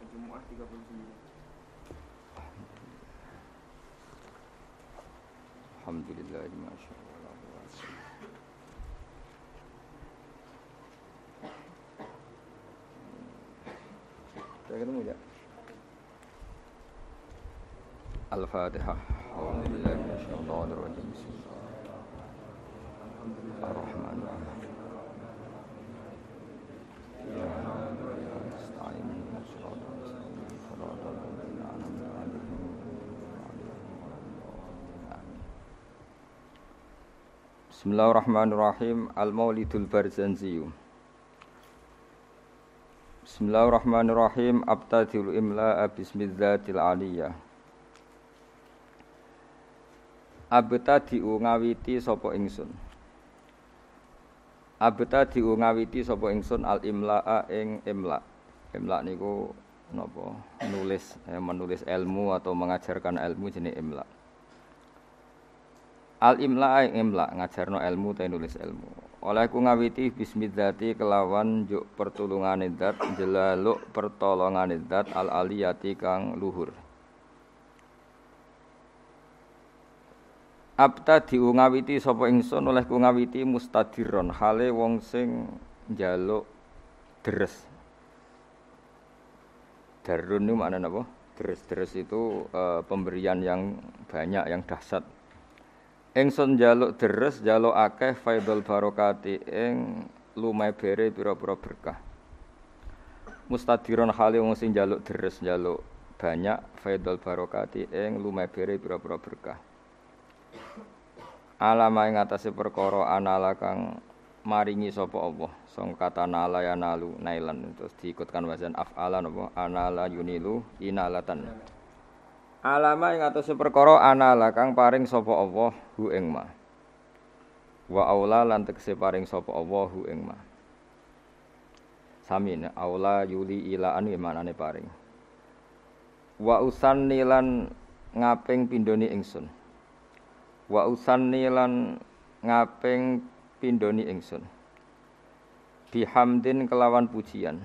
Majmu'ah 39 Alhamdulillah masya Allah. Saya ketemu ya. Al-Fatihah. Alhamdulillah minasyaitonirrajim. Bismillahirrahmanirrahim. Ya Bismillahirrahmanirrahim. Al-Maulidul Barzanzi. Bismillahirrahmanirrahim. Abtadil imla'a bismidzatil aliyah. Abtadi'u ngawiti sapa ingsun. Abtadi'u ngawiti sapa ingsun al imla'a ing imla. Imla niku napa? Nulis, eh, menulis ilmu atau mengajarkan ilmu jenis imla. Al imla ing imla ngajarno ilmu ta nulis ilmu. Oleh ku ngawiti bismidzati kelawan juk pertulungane zat jelaluk pertolongane zat al aliyati kang luhur. Abta diungawiti sapa ingsun oleh ku ngawiti mustadiron hale wong sing njaluk deres. Darun itu maknanya apa? Deres-deres itu eh, pemberian yang banyak, yang dahsyat. Ingsun jaluk deres, jaluk akeh faidul barokati ing lumai bere pira-pira berkah. Mustadiron hale wong sing jaluk deres, jaluk banyak faidul barokati ing lumai bere pira-pira berkah. Alama ing atase perkara anala kang maringi sapa Allah. Song kata nala ya nalu nailan terus diikutkan wazan af'ala napa anala yunilu inalatan. Alama ing atase perkara anala kang paring sapa Allah hu ing ma. Wa aula lan tegese paring sapa Allah hu ing ma. Sami ne aula yuli ilaan ya manane paring. Wa usanni lan ngaping pindoni ingsun. Wa usanni lan ngaping pindoni ingsun. Bihamdin kelawan pujian.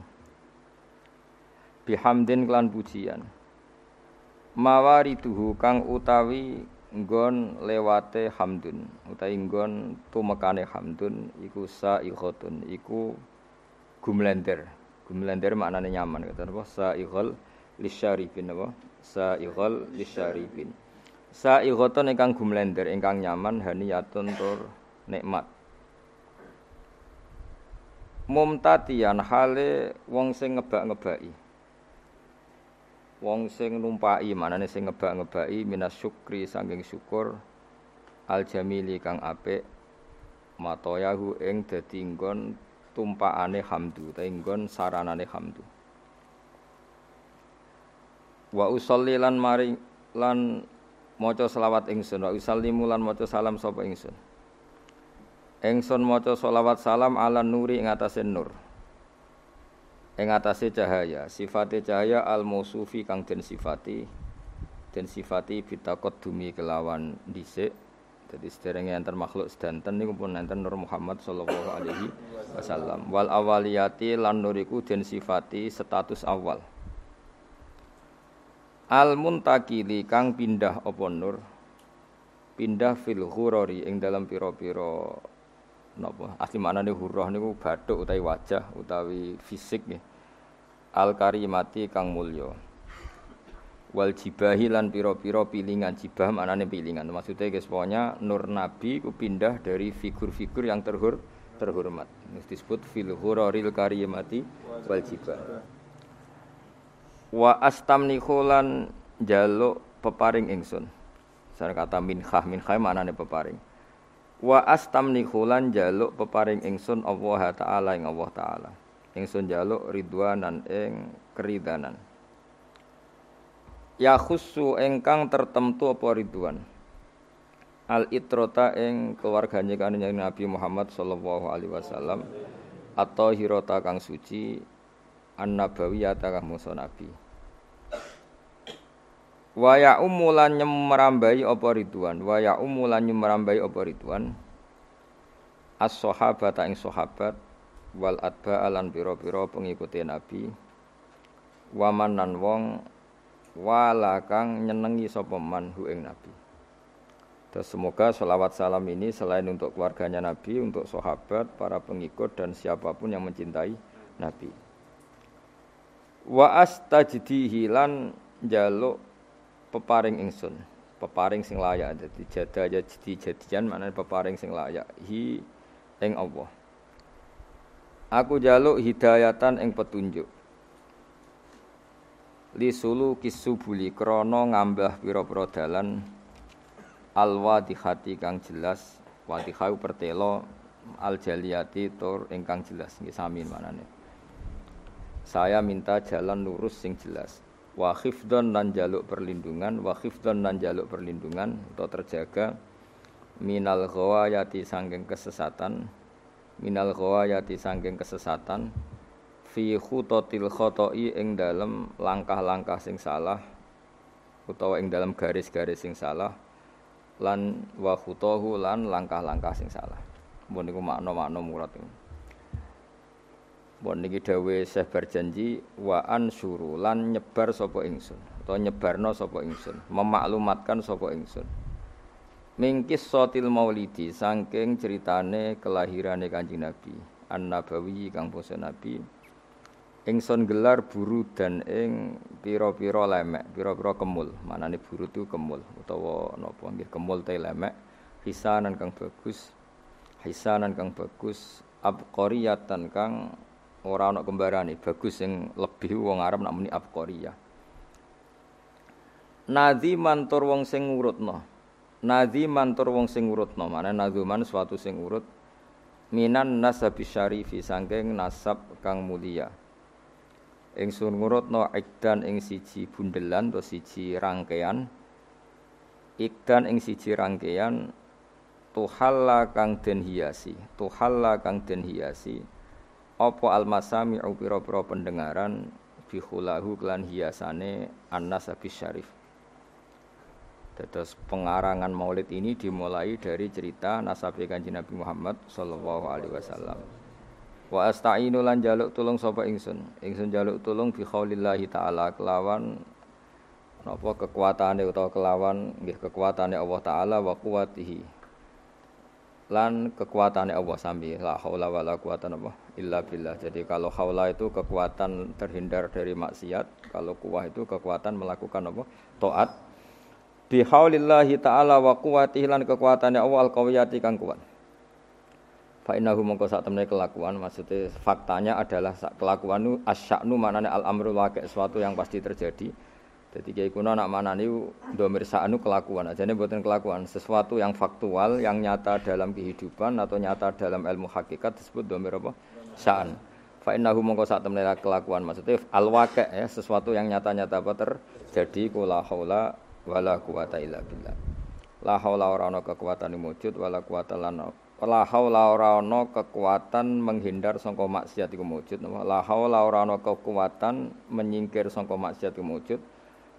Bihamdin kelawan pujian. Mawariduhu kang utawi nggon lewate hamdun utawi nggon tumekane hamdun iku sa'iqatun iku gumlender. Gumlender maknane nyaman kata apa sa'iqal lisyarifin apa sa'iqal lisyarifin sa'iqatun ingkang gumlender ingkang nyaman haniyatun tur nikmat. Mumtatian hale wong sing ngebak-ngebaki wong sing numpai manane sing ngebak-ngebaki minas syukri saking syukur al jamili kang apik matoyahu ing dadi nggon tumpakane hamdu ta nggon saranane hamdu. Wa usolli lan mari lan maca selawat ingsun wa usallimu lan maca salam sapa ingsun. Ingsun maca selawat salam ala nuri ing atase nur ing atase cahaya sifate cahaya al mausufi kang den sifati. Den sifati bitakot dumi kelawan dhisik. Dadi sederenge enten makhluk sedanten niku pun enten Nur Muhammad sallallahu alaihi wasallam. Wal awaliyati lan nuriku den sifati status awal. Al muntakili kang pindah apa nur? Pindah fil ghurari ing dalam pira-pira napa? Asli maknane hurrah niku bathuk utawi wajah utawi fisik nggih. Al karimati kang mulya. Wal jibahi lan pira-pira pilingan. Jibah maknane pilingan. Maksudnya guys pokoknya nur nabi ku pindah dari figur-figur yang terhur terhormat. Disebut fil huraril karimati wal jibah. Wa astamnihu lan jaluk peparing ingsun. Saya kata minhah minhah maknane peparing wa astamnihu lan jaluk peparing ingsun Allah taala ing Allah taala. Ingsun jaluk ridwanan ing keridanan. Ya khusu engkang tertentu apa ridwan? Al itrota ing keluarganya kanjeng Nabi Muhammad sallallahu alaihi wasallam. Atau hirota kang suci. An nabawiyata kang musa nabi wa ya umulan nyemrambai apa ridwan wa ya umulan nyemrambai apa ridwan as sahabat ing sahabat wal atba alan pira-pira pengikuti nabi waman nan wong wala kang nyenengi sapa man hu ing nabi. Dan semoga selawat salam ini selain untuk keluarganya Nabi, untuk sahabat, para pengikut dan siapa pun yang mencintai Nabi. Wa astajdihi lan jaluk peparing ingsun, peparing sing layak. Jadi jada jadi jadian mana peparing sing layak. Hi ing Allah. Aku jaluk hidayatan ing petunjuk. Li sulu kisubuli krana ngambah pira-pira dalan. Alwadihati kang jelas. Wadihau pertelo al jaliyati tur ingkang jelas. Nggih sami manane saya minta jalan lurus sing jelas wa khifdon lan jaluk perlindungan wa khifdon lan jaluk perlindungan atau terjaga minal ghawayati sangking kesesatan minal ghawayati sangking kesesatan fi khutatil khoto'i ing dalam langkah-langkah sing salah utawa ing dalam garis-garis sing salah lan wa khutahu lan langkah-langkah sing salah. Mun niku makna-makna murad. Mun niki dawuhe Syekh berjanji wa ansuru lan nyebar sapa ingsun utawa nyebarno sapa ingsun, memaklumatkan sapa ingsun. Mingkis sotil maulidi saking ceritane kelahirane Kanjeng Nabi, An-Nabawi kang basa Nabi ingsun gelar buru dan ing pira-pira lemek, pira-pira kemul. Manane buru itu kemul utawa napa nggih kemul te lemek, hisanan kang bagus. Hisanan kang bagus, abqariyatan kang ora ana kembarane, bagus sing lebih wong Arab nak muni abqariyah. Nadhi mantur wong sing ngurutno. Nadhi mantur wong sing ngurutno, mana nadzuman suatu sing urut minan nasabi syarifi sangking nasab kang mulia ingsun ngurutno ikdan ing siji bundelan atau siji rangkaian ikdan ing siji rangkaian tuhalla kang den hiasi tuhalla kang den hiasi apa almasami pira-pira pendengaran bihulahu kelan hiasane annas habis syarif Dados pengarangan Maulid ini dimulai dari cerita nasabe Kanjeng Nabi Muhammad sallallahu alaihi wasallam. Wa asta'inu lan jaluk tulung sapa ingsun. Ingsun jaluk tulung bi khaulillahi taala kelawan napa kekuatane utawa kelawan nggih kekuatane Allah taala wa quwatihi. Lan kekuatane Allah sambil la haula wala quwata illa billah. Jadi kalau haula itu kekuatan terhindar dari maksiat, kalau kuwah itu kekuatan melakukan apa? taat. Bi haulillahi taala wa quwatihi lan kekuatane Allah al-qawiyati kang kuat. Fa innahu mongko sak temene kelakuan maksudnya faktanya adalah kelakuan nu asyaknu manane al amrul waqi' sesuatu yang pasti terjadi. Jadi kiai kuno nak manani domir sa'nu kelakuan. Aja ini buatan kelakuan sesuatu yang faktual yang nyata dalam kehidupan atau nyata dalam ilmu hakikat disebut domir apa? Sa'an. Fa innahu mongko sak temene kelakuan. Maksudnya al waqi' ya sesuatu yang nyata-nyata apa terjadi kula haula wala quwata illa billah. La haula ora ana kekuatan wujud wala quwata lan la haula ora ana kekuatan menghindar sangka maksiat iku wujud la haula ora ana kekuatan menyingkir sangka maksiat iku wujud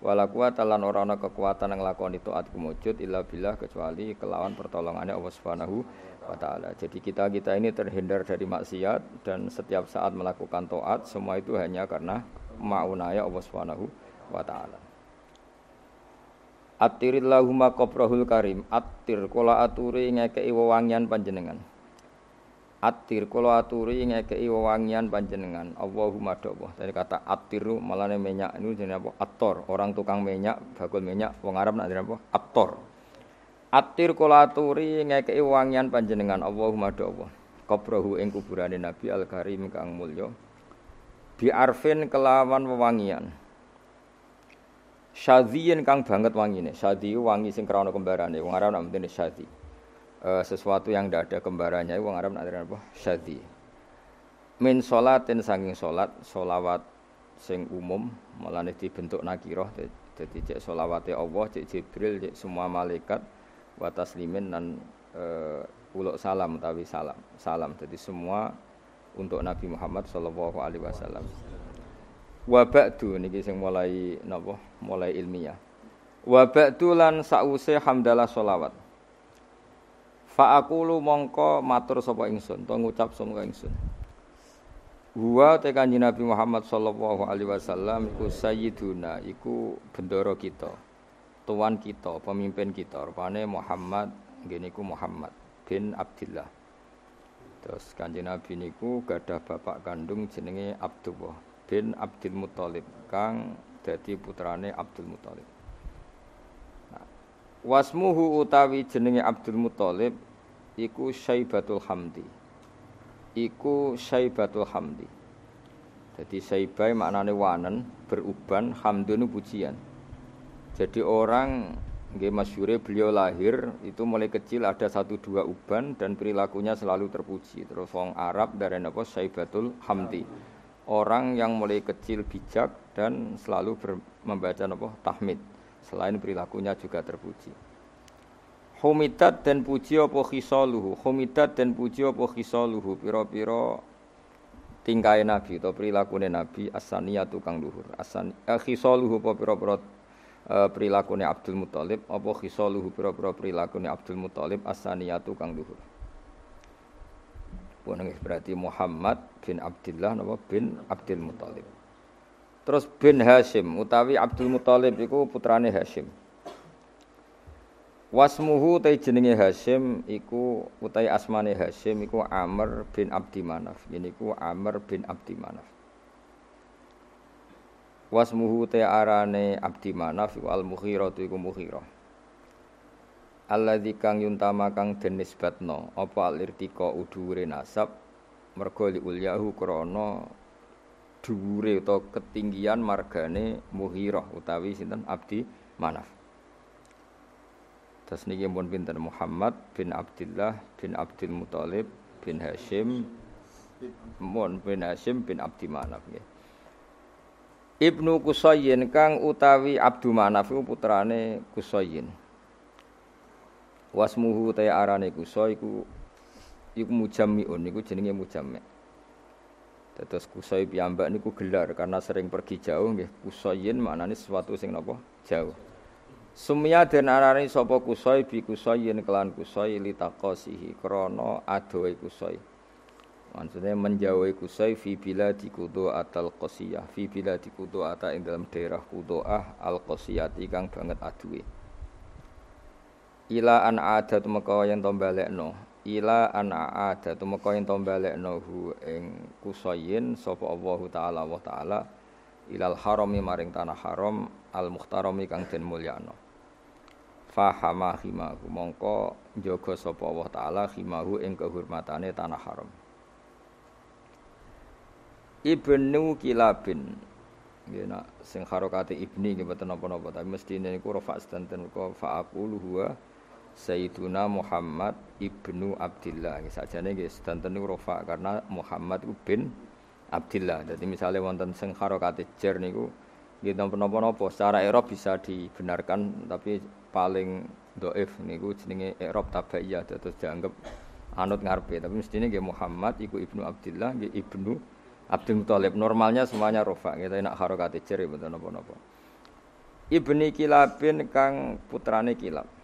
wala kuwata lan ora ana kekuatan nglakoni taat iku wujud illa billah kecuali kelawan pertolongannya Allah Subhanahu wa taala. Jadi kita-kita ini terhindar dari maksiat dan setiap saat melakukan taat semua itu hanya karena maunaya Allah Subhanahu wa taala. Attirillahumma qabrahul karim. Attir kula aturi ngekeki wewangian panjenengan. Attir kula aturi ngekeki wewangian panjenengan. Allahumma Allah. Dari kata attiru malane minyak ini jenenge apa? Attor. Orang tukang minyak, bakul minyak wong Arab nak apa? Attor. Attir kula aturi ngekeki wewangian panjenengan. Allahumma Allah. Qabrahu ing kuburane Nabi Al Karim kang mulya. Bi arfin kelawan wewangian. Syadhiyin kang banget wangine. Syadhi wangi sing krana kembarane. Wong Arab nak mendene syadhi. E, sesuatu yang tidak ada kembarannya. Wong Arab nak apa? Syadhi. min salatin sanging salat solawat sing umum malane dibentuk nakirah dadi cek solawate Allah cek Jibril cek semua malaikat wa taslimin dan uh, uluk salam tapi salam salam. Jadi semua untuk Nabi Muhammad sallallahu alaihi wasallam. Wa ba'du niki sing mulai napa? Mulai ilmiah. Wa ba'du sause hamdalah solawat fa aqulu mongko matur sapa ingsun to ngucap sapa ingsun Huwa te kanjeng Nabi Muhammad sallallahu alaihi wasallam iku sayyiduna iku bendoro kita. Tuan kita, pemimpin kita. Rupane Muhammad ngene iku Muhammad bin Abdullah. Terus kanjeng Nabi niku gadah bapak kandung jenenge Abdullah bin Abdul Muthalib kang dadi putrane Abdul Muthalib. Wasmuhu utawi jenenge Abdul Muthalib iku Syaibatul Hamdi iku Syaibatul Hamdi. Jadi Syaibai maknane wanen, beruban, hamdun pujian. Jadi orang nggih masyure beliau lahir itu mulai kecil ada satu dua uban dan perilakunya selalu terpuji. Terus wong Arab dari apa Syaibatul Hamdi. Orang yang mulai kecil bijak dan selalu membaca apa tahmid. Selain perilakunya juga terpuji. Humidat dan puji apa khisaluhu? Humidat dan puji apa khisaluhu? Piro-piro tingkai Nabi atau perilakune Nabi asaniyatu kang luhur. Asan eh, khisaluhu apa piro-piro eh, perilakune Abdul Muthalib? Apa khisaluhu piro-piro perilakune Abdul Muthalib asaniyatu kang luhur? Pun berarti Muhammad bin Abdullah bin Abdul Muthalib Terus bin Hashim utawi Abdul Muthalib iku putrane Hashim Wasmuhu utai jenenge Hashim iku utai asmane Hashim iku Amr bin Abdi Manaf. Ini iku Amr bin Abdi Manaf. Wasmuhu utai arane Abdi Manaf iku Al-Mughirah iku Mughirah. Alladzi kang yuntama kang den nisbatno apa alirtika udhure nasab mergo li ulyahu krana dhuwure utawa ketinggian margane Mughirah utawi sinten Abdi Manaf. Terus niki pun pinten Muhammad bin Abdullah bin Abdul Muthalib bin Hashim mun bin Hashim bin Abdi Manaf nggih. Ibnu Kusayyin kang utawi Abdu Manaf iku putrane Kusayyin. Wasmuhu ta arane Kusay iku iku mujammiun niku jenenge mujammi. Terus Kusay piyambak niku gelar karena sering pergi jauh nggih. Kusayyin maknane sesuatu sing napa? Jauh. Sumia den arani sapa kusoi bi kusoi yen kelan kusoi litaqasihi krana adohe kusoi. Maksudnya menjauhi kusoi fi bila di atal qasiyah fi bila di ata ing dalam daerah kudoah al qasiyati kang banget aduwe. Ila an ada tumeka yen to balekno. Ila an ada tumeka yen to balekno hu ing kusoyin sapa Allah taala wa taala ilal harami maring tanah haram al muhtarami kang den mulyano fahama himahu mongko njaga sapa Allah taala himahu ing kehormatane tanah haram. Ibnu Kilabin nggih nak sing harokate ibni nggih mboten napa-napa tapi mestine niku rafa sedanten kok fa'aqulu huwa Sayyiduna Muhammad ibnu Abdillah. Sajane nggih sedanten niku rafa karena Muhammad bin Abdillah. Jadi misalnya wonten sing harokate jer niku nggih napa-napa secara Arab bisa dibenarkan tapi paling doif niku jenenge i'rab tabaiyah terus dianggap anut ngarepe. Tapi mestine nggih Muhammad iku ibnu Abdullah nggih ibnu Abdul Muthalib. Normalnya semuanya rofa kita nak harokate cer betul napa-napa. Ibni Kilabin kang putrane Kilab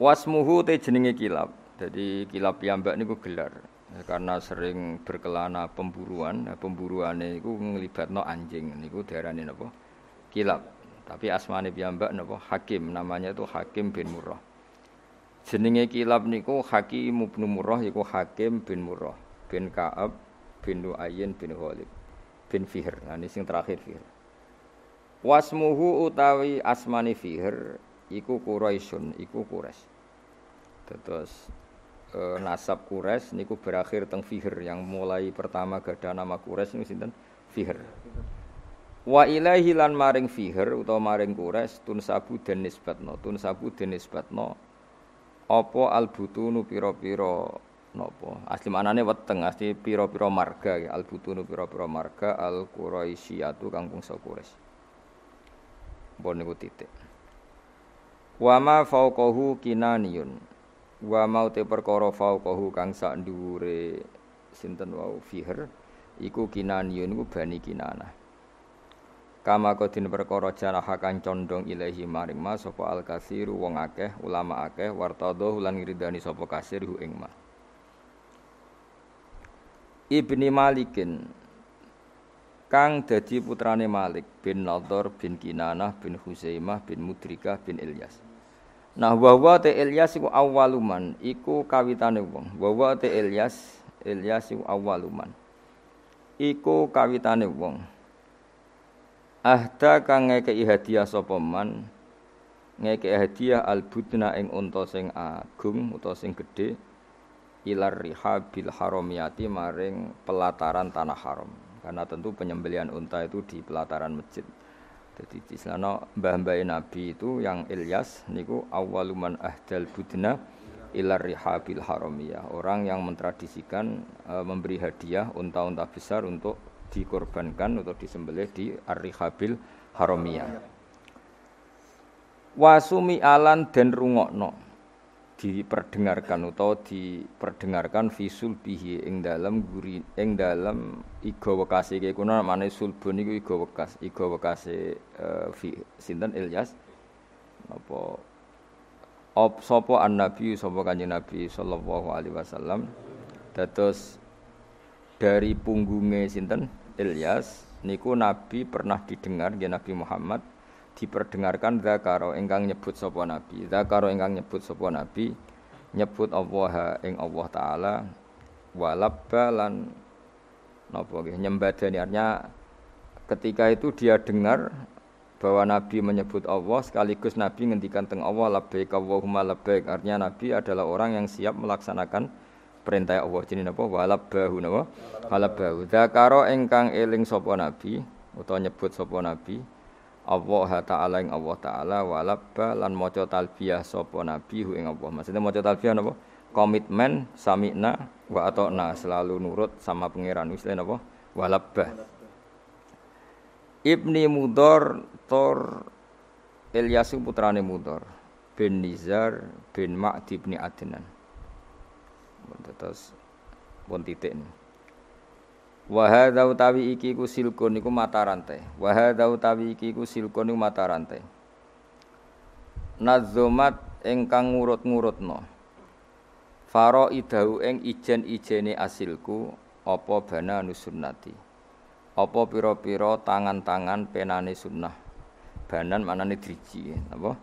Wasmuhu te jenenge Kilab. Jadi Kilab piyambak niku gelar. Karena sering berkelana pemburuan. Nah, pemburuane iku nglibatno anjing niku diarani napa? Kilab. Tapi asmane piyambak napa? Hakim, namanya itu Hakim bin Murrah. Jenenge kilab niku Hakim bin Murrah iku Hakim bin Murrah bin Ka'ab bin Nu'ayyin bin Khalid bin Fihr. Nah ini sing terakhir Fihr. Wasmuhu utawi asmani Fihr iku Quraisyun, iku Quraisy. Terus e, nasab Quraisy niku berakhir teng Fihr yang mulai pertama gada nama Quraisy niku sinten? Fihr. Wa ilaihi lan maring fiher utawa maring kures tun sabu den nisbatno tun sabu den nisbatno apa albutunu pira-pira napa asli manane weteng asli pira-pira marga ya al butunu pira-pira marga al quraisyatu kangkung Quraisy pun niku titik wa ma fauqahu kinaniyun. Wa mau te perkara fauqahu kang sak dhuwure sinten wau fiher iku kinaniyun iku bani kinanah. Kama kodin perkara janaha kang condong ilahi maring ma sapa al kasiru wong akeh ulama akeh wartadho lan ngridani sapa kasir hu ing ma. Ibni Malikin kang dadi putrane Malik bin Nadhr bin Kinanah bin Husaimah bin Mudrikah bin Ilyas. Nah wa te Ilyas iku awaluman iku kawitane wong. Wa te Ilyas Ilyas iku awaluman. Iku kawitane wong. Ahda kang ngekeki hadiah sapa man hadiah albudna ing unta sing agung utawa sing gedhe ilar rihabil haromiyati maring pelataran tanah haram karena tentu penyembelian unta itu di pelataran masjid. Jadi di sana mbah-mbah Nabi itu yang Ilyas niku awaluman ahdal budna ilar rihabil haromiyah orang yang mentradisikan e, memberi hadiah unta-unta besar untuk dikorbankan atau disembelih di ar-rihabil haromiyah wasumi alan dan rungokno diperdengarkan atau diperdengarkan visul bihi ing dalam guri ing dalam iga wekase. Iki kuna mane sulbun iku iga wekas iga wekase uh, sinten? Ilyas? Apa? Op sapa an nabi sapa kanjeng nabi sallallahu alaihi wasallam? Dados dari punggungnya sinten? Ilyas niku nabi pernah didengar ya Nabi Muhammad diperdengarkan zakaro ingkang nyebut sapa nabi. Zakaro ingkang nyebut sapa nabi nyebut Allah ing Allah taala walabba lan napa nggih nyembadani. Artinya ketika itu dia dengar bahwa Nabi menyebut Allah sekaligus Nabi ngendikan teng Allah labbaik Allahumma labbaik. Artinya Nabi adalah orang yang siap melaksanakan perintah Allah. Jenenge napa? Walabbahu napa? Walabbahu. Zakaro ingkang eling sapa Nabi utawa nyebut sapa Nabi Allah taala ing Allah taala walabba lan maca talbiyah sapa nabi hu ing Allah. Maksudnya maca talbiyah napa? Komitmen samina wa atona selalu nurut sama pangeran wis napa? Walabba. Ibni Mudor Tor Ilyasu putrane Mudor bin Nizar bin Ma'di bin Adnan. Terus pun titik ini. Wa hadza utawi iki ku silkun iku mata rantai. Wa hadza utawi iki ku silkun iku mata rantai. Nazomat ingkang ngurut-ngurutno. Faro idahu ing ijen-ijene asilku apa bana nusunnati. Apa pira-pira tangan-tangan penane sunnah. Banan manane driji, napa?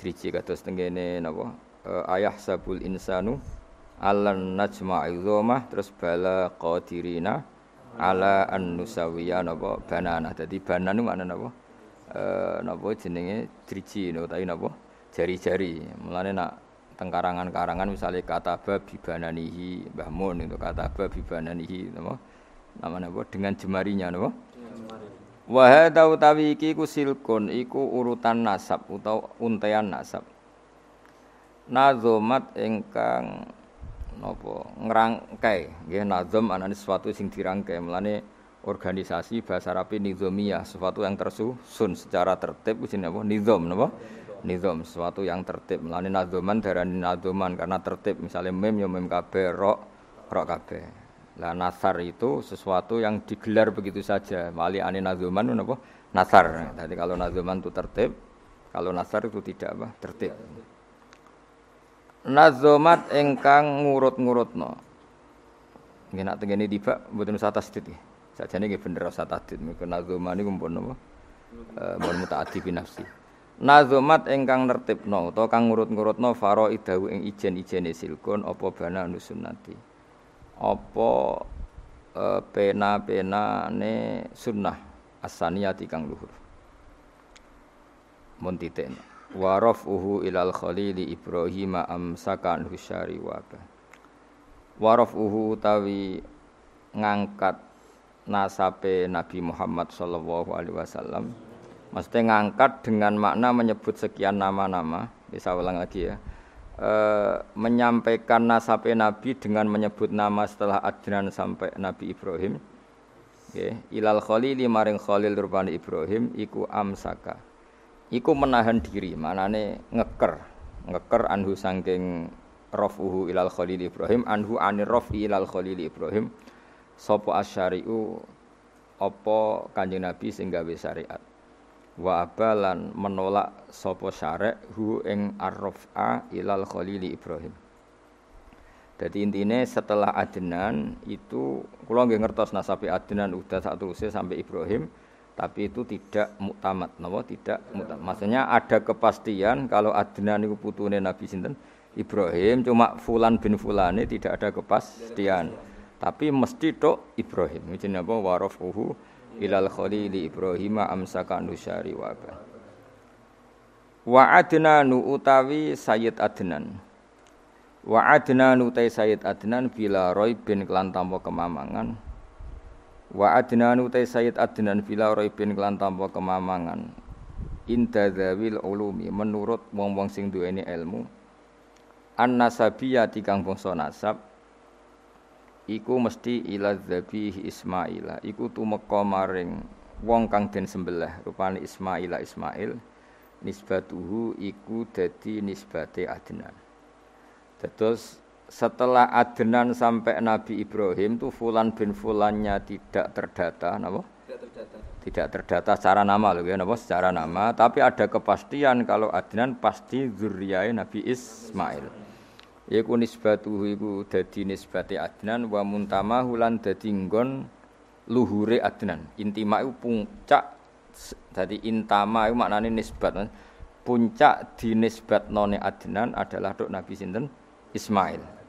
Driji kados tengene napa? E, ayah sabul insanu alan najma'i terus bala qadirina ala an nusawiya napa? Banana. Dadi banan niku maknane napa? Eh napa jenenge? Driji napa tapi napa? Jari-jari. Mulane nak tengkarangan-karangan misalnya kata babi bananihi Mbah Mun itu babi bananihi napa? Namanya apa? Dengan jemarinya napa? Wa hadza utawi iki ku silkun iku urutan nasab utawa untean nasab. Nazomat ingkang napa ngrangkai nggih nazam anane sesuatu sing dirangkai. Melane organisasi bahasa Arab nizamiyah sesuatu yang tersusun secara tertib. Jenenge apa? Nizam napa nizam sesuatu yang tertib. Melane nazaman darani nazaman karena tertib misalnya mem ya mem kabeh rok rok kabeh. Lah nasar itu sesuatu yang digelar begitu saja. Mali ane nazaman napa nasar. Jadi kalau nazaman itu tertib kalau nasar itu tidak apa? Tertib nazomat engkang ngurut-ngurutno. Nggih nak tengene tiba mboten usah tasdid. Sajane nggih bener usah tasdid niku nazoman niku mpun napa? Eh mun mutaaddi bi nafsi. Nazomat engkang nertibno utawa kang ngurut-ngurutno faraidahu ing ijen-ijene silkun apa bana nusunnati. Apa e, pena-penane sunnah asaniyati kang luhur. Mun titik wa rafuhu ilal khalili Ibrahim amsakan husyari wa wa rafuhu tawi ngangkat nasabe Nabi Muhammad sallallahu alaihi wasallam mesti ngangkat dengan makna menyebut sekian nama-nama bisa ulang lagi ya eh, menyampaikan nasabe Nabi dengan menyebut nama setelah Adnan sampai Nabi Ibrahim. Nggih, ilal khalili maring khalil rupane Ibrahim iku amsaka. Iku menahan diri, manane ngeker. Ngeker anhu sangking rafuhu ilal khalil Ibrahim anhu anir rafi ilal khalil Ibrahim sapa asyari'u apa Kanjeng Nabi sing gawe syariat wa abalan menolak sapa syarek hu ing arrafa ilal khalili Ibrahim. Jadi intinya setelah Adnan itu kula nggih ngertos nasabe Adnan udah satu usia sampai Ibrahim tapi itu tidak muktamad napa tidak muktamad. Maksudnya ada kepastian kalau Adnan itu putune Nabi sinten Ibrahim cuma fulan bin fulane tidak ada kepastian. Tapi mesti tok Ibrahim. Jenenge apa warafuhu ilal khalili Ibrahim amsaka nusyari wa ba. Wa adnanu utawi Sayyid Adnan. Wa adnanu utai Sayyid Adnan bila roy bin kelan kemamangan. Wa adnanu utai Sayyid Adnan bila roy bin kelan tanpa kemamangan. Inda dzawil ulumi menurut wong-wong sing duweni ilmu. An nasabiyati kang bangsa nasab iku mesti ila dzabih Ismaila iku tumeka maring wong kang den sembelih rupane Ismaila Ismail nisbatuhu iku dadi nisbate Adnan terus setelah Adnan sampai Nabi Ibrahim tuh Fulan bin Fulannya tidak terdata napa Tidak terdata. tidak terdata secara nama loh ya napa secara nama tapi ada kepastian kalau Adnan pasti zuriyah Nabi Ismail Iku nisbatuhu iku dadi nisbate Adnan wa muntamahu lan dadi nggon luhure Adnan. Intima iku puncak dadi intama iku maknane nisbat. Puncak dinisbatnone Adnan adalah dok Nabi sinten Ismail.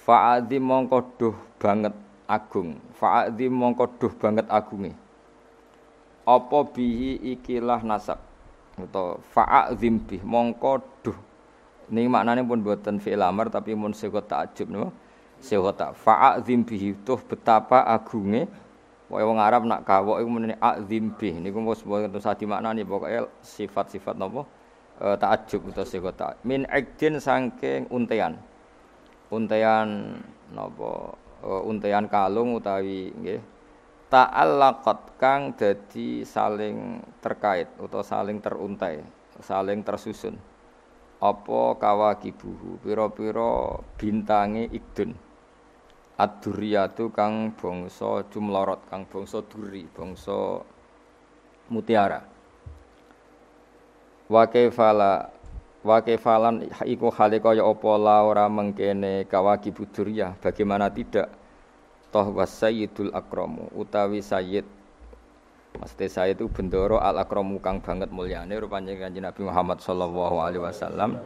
Fa'adzim mongko duh banget agung. Fa'adzim mongko duh banget agunge. Apa bihi ikilah nasab atau fa'adzim bih mongko duh ini maknanya pun buatan fi'il amar tapi mun sekot takjub no. Sekot tak fa'azim bihi tuh betapa agungnya Wae wong Arab nak kawok iku menene azim bih niku wis mboten sadi maknane pokoke sifat-sifat napa e, takjub utawa sekot tak min ikdin saking untean. Untean napa? E, untean kalung utawi nggih. Ta'allaqat kang dadi saling terkait utawa saling teruntai, saling tersusun. Apa kawakibuhu pira-pira bintange ikdun ad-durriyatu kang bangsa jumlorot kang bangsa duri bangsa mutiara. Wa kaifala wa kaifalan iku hale kaya apa la ora mengkene kawakibu durriyah bagaimana tidak toh wasayyidul akramu utawi sayyid Maksudnya saya itu bendoro al akramu kang banget mulyane rupanya kanjeng Nabi Muhammad sallallahu alaihi wasallam.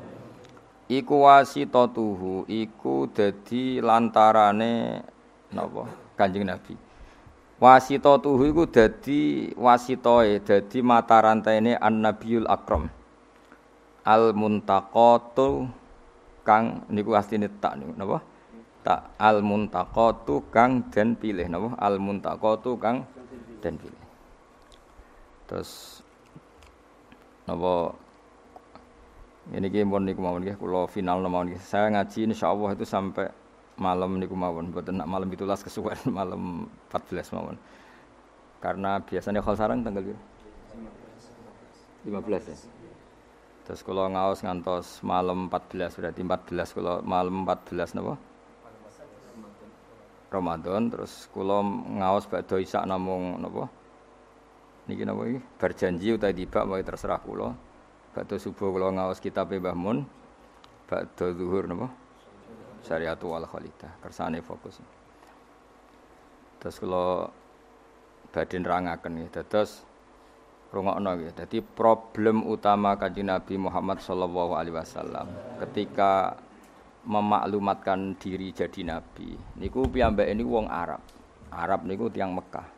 Iku wasitatuhu iku dadi lantarane napa Kanjeng Nabi. Wasitatuhu iku dadi wasitoe dadi mata rantaine an-nabiyul akram. Al muntaqatu kang niku asline tak niku napa? Tak al muntaqatu kang den pilih napa? Al muntaqatu kang den pilih. Terus napa ini ki pun niku mawon nggih kula final mawon nggih. Saya ngaji insyaallah itu sampai malam niku mawon, mboten nak malam 17 kesuwen malam 14 mawon. Karena biasanya khol sarang tanggal 15 ya. Terus kalau ngaos ngantos malam 14 berarti 14 kalau malam 14 napa? Ramadan. Terus kula ngaos badhe isak namung napa? niki napa iki? Berjanji utawi tiba mau terserah kula. Badhe subuh kula ngaos kitab Mbah Mun badhe zuhur napa? Syariatu wal khalidah kersane fokus. Terus kula badhe nerangaken nggih dados rungokno nggih dadi problem utama kanjeng Nabi Muhammad sallallahu alaihi wasallam ketika memaklumatkan diri jadi nabi niku piyambake niku wong Arab Arab niku tiang Mekah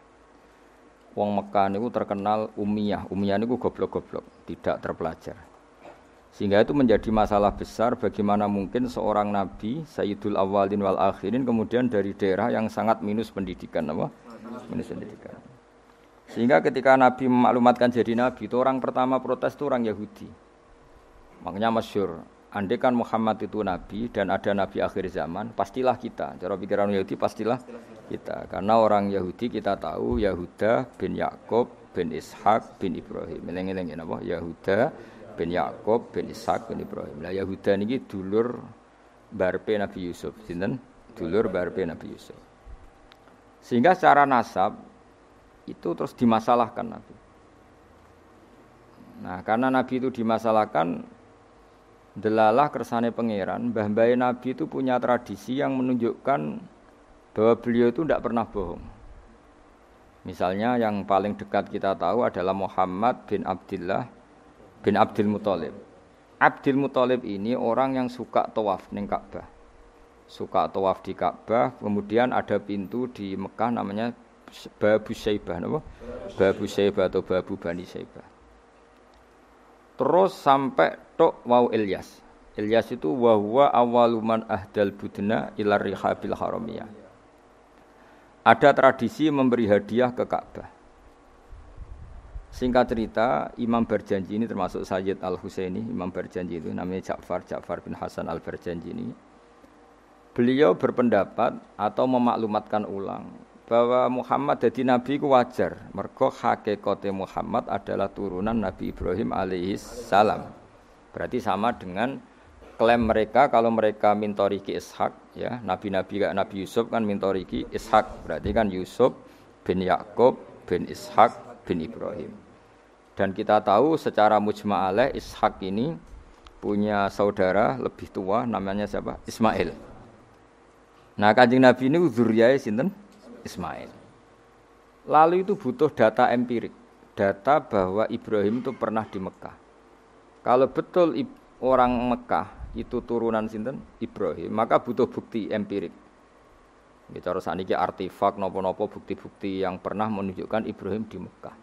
Wong Mekah niku terkenal umiyah. Umiyah niku goblok-goblok, tidak terpelajar. Sehingga itu menjadi masalah besar bagaimana mungkin seorang nabi Sayyidul Awalin wal Akhirin kemudian dari daerah yang sangat minus pendidikan apa? Minus pendidikan. Sehingga ketika Nabi memaklumatkan jadi nabi itu orang pertama protes itu orang Yahudi. Makanya masyur andai kan Muhammad itu nabi dan ada nabi akhir zaman, pastilah kita. Cara pikiran Yahudi pastilah kita. Karena orang Yahudi kita tahu Yahuda bin Yakub bin Ishak bin Ibrahim. Eling-eling napa? Yahuda bin Yakub bin Ishak bin Ibrahim. Lah Yahuda niki dulur barpe Nabi Yusuf. Sinten? Dulur barpe Nabi Yusuf. Sehingga secara nasab itu terus dimasalahkan Nabi. Nah, karena Nabi itu dimasalahkan, delalah kersane pangeran, mbah Nabi itu punya tradisi yang menunjukkan bahwa beliau itu tidak pernah bohong. Misalnya yang paling dekat kita tahu adalah Muhammad bin Abdullah bin Abdul Muthalib. Abdul Muthalib ini orang yang suka tawaf ning Ka'bah suka tawaf di Ka'bah, kemudian ada pintu di Mekah namanya Babu Syaibah, apa? Babu Syaibah atau Babu Bani Syaibah. Terus sampai tok wau Ilyas. Ilyas itu wahwa awaluman ahdal budna ilar rihabil haramiyah. Ada tradisi memberi hadiah ke Ka'bah. Singkat cerita, Imam berjanji ini termasuk Sayyid Al Husaini, Imam berjanji itu namanya Ja'far, Ja'far bin Hasan Al Berjanji ini beliau berpendapat atau memaklumatkan ulang bahwa Muhammad jadi nabi ku wajar. Mergo hakikate Muhammad adalah turunan Nabi Ibrahim alaihi salam. Berarti sama dengan klaim mereka kalau mereka mintoriki Ishak ya. Nabi-nabi kayak Nabi Yusuf kan mintoriki Ishak. Berarti kan Yusuf bin Yakub bin Ishak bin Ibrahim. Dan kita tahu secara mujma'aleh Ishak ini punya saudara lebih tua namanya siapa? Ismail. Nah kanjeng Nabi ini zuriyah sinten Ismail. Lalu itu butuh data empirik, data bahwa Ibrahim itu pernah di Mekah. Kalau betul orang Mekah itu turunan sinten Ibrahim, maka butuh bukti empirik. Ya, cara saniki artefak nopo-nopo bukti-bukti yang pernah menunjukkan Ibrahim di Mekah.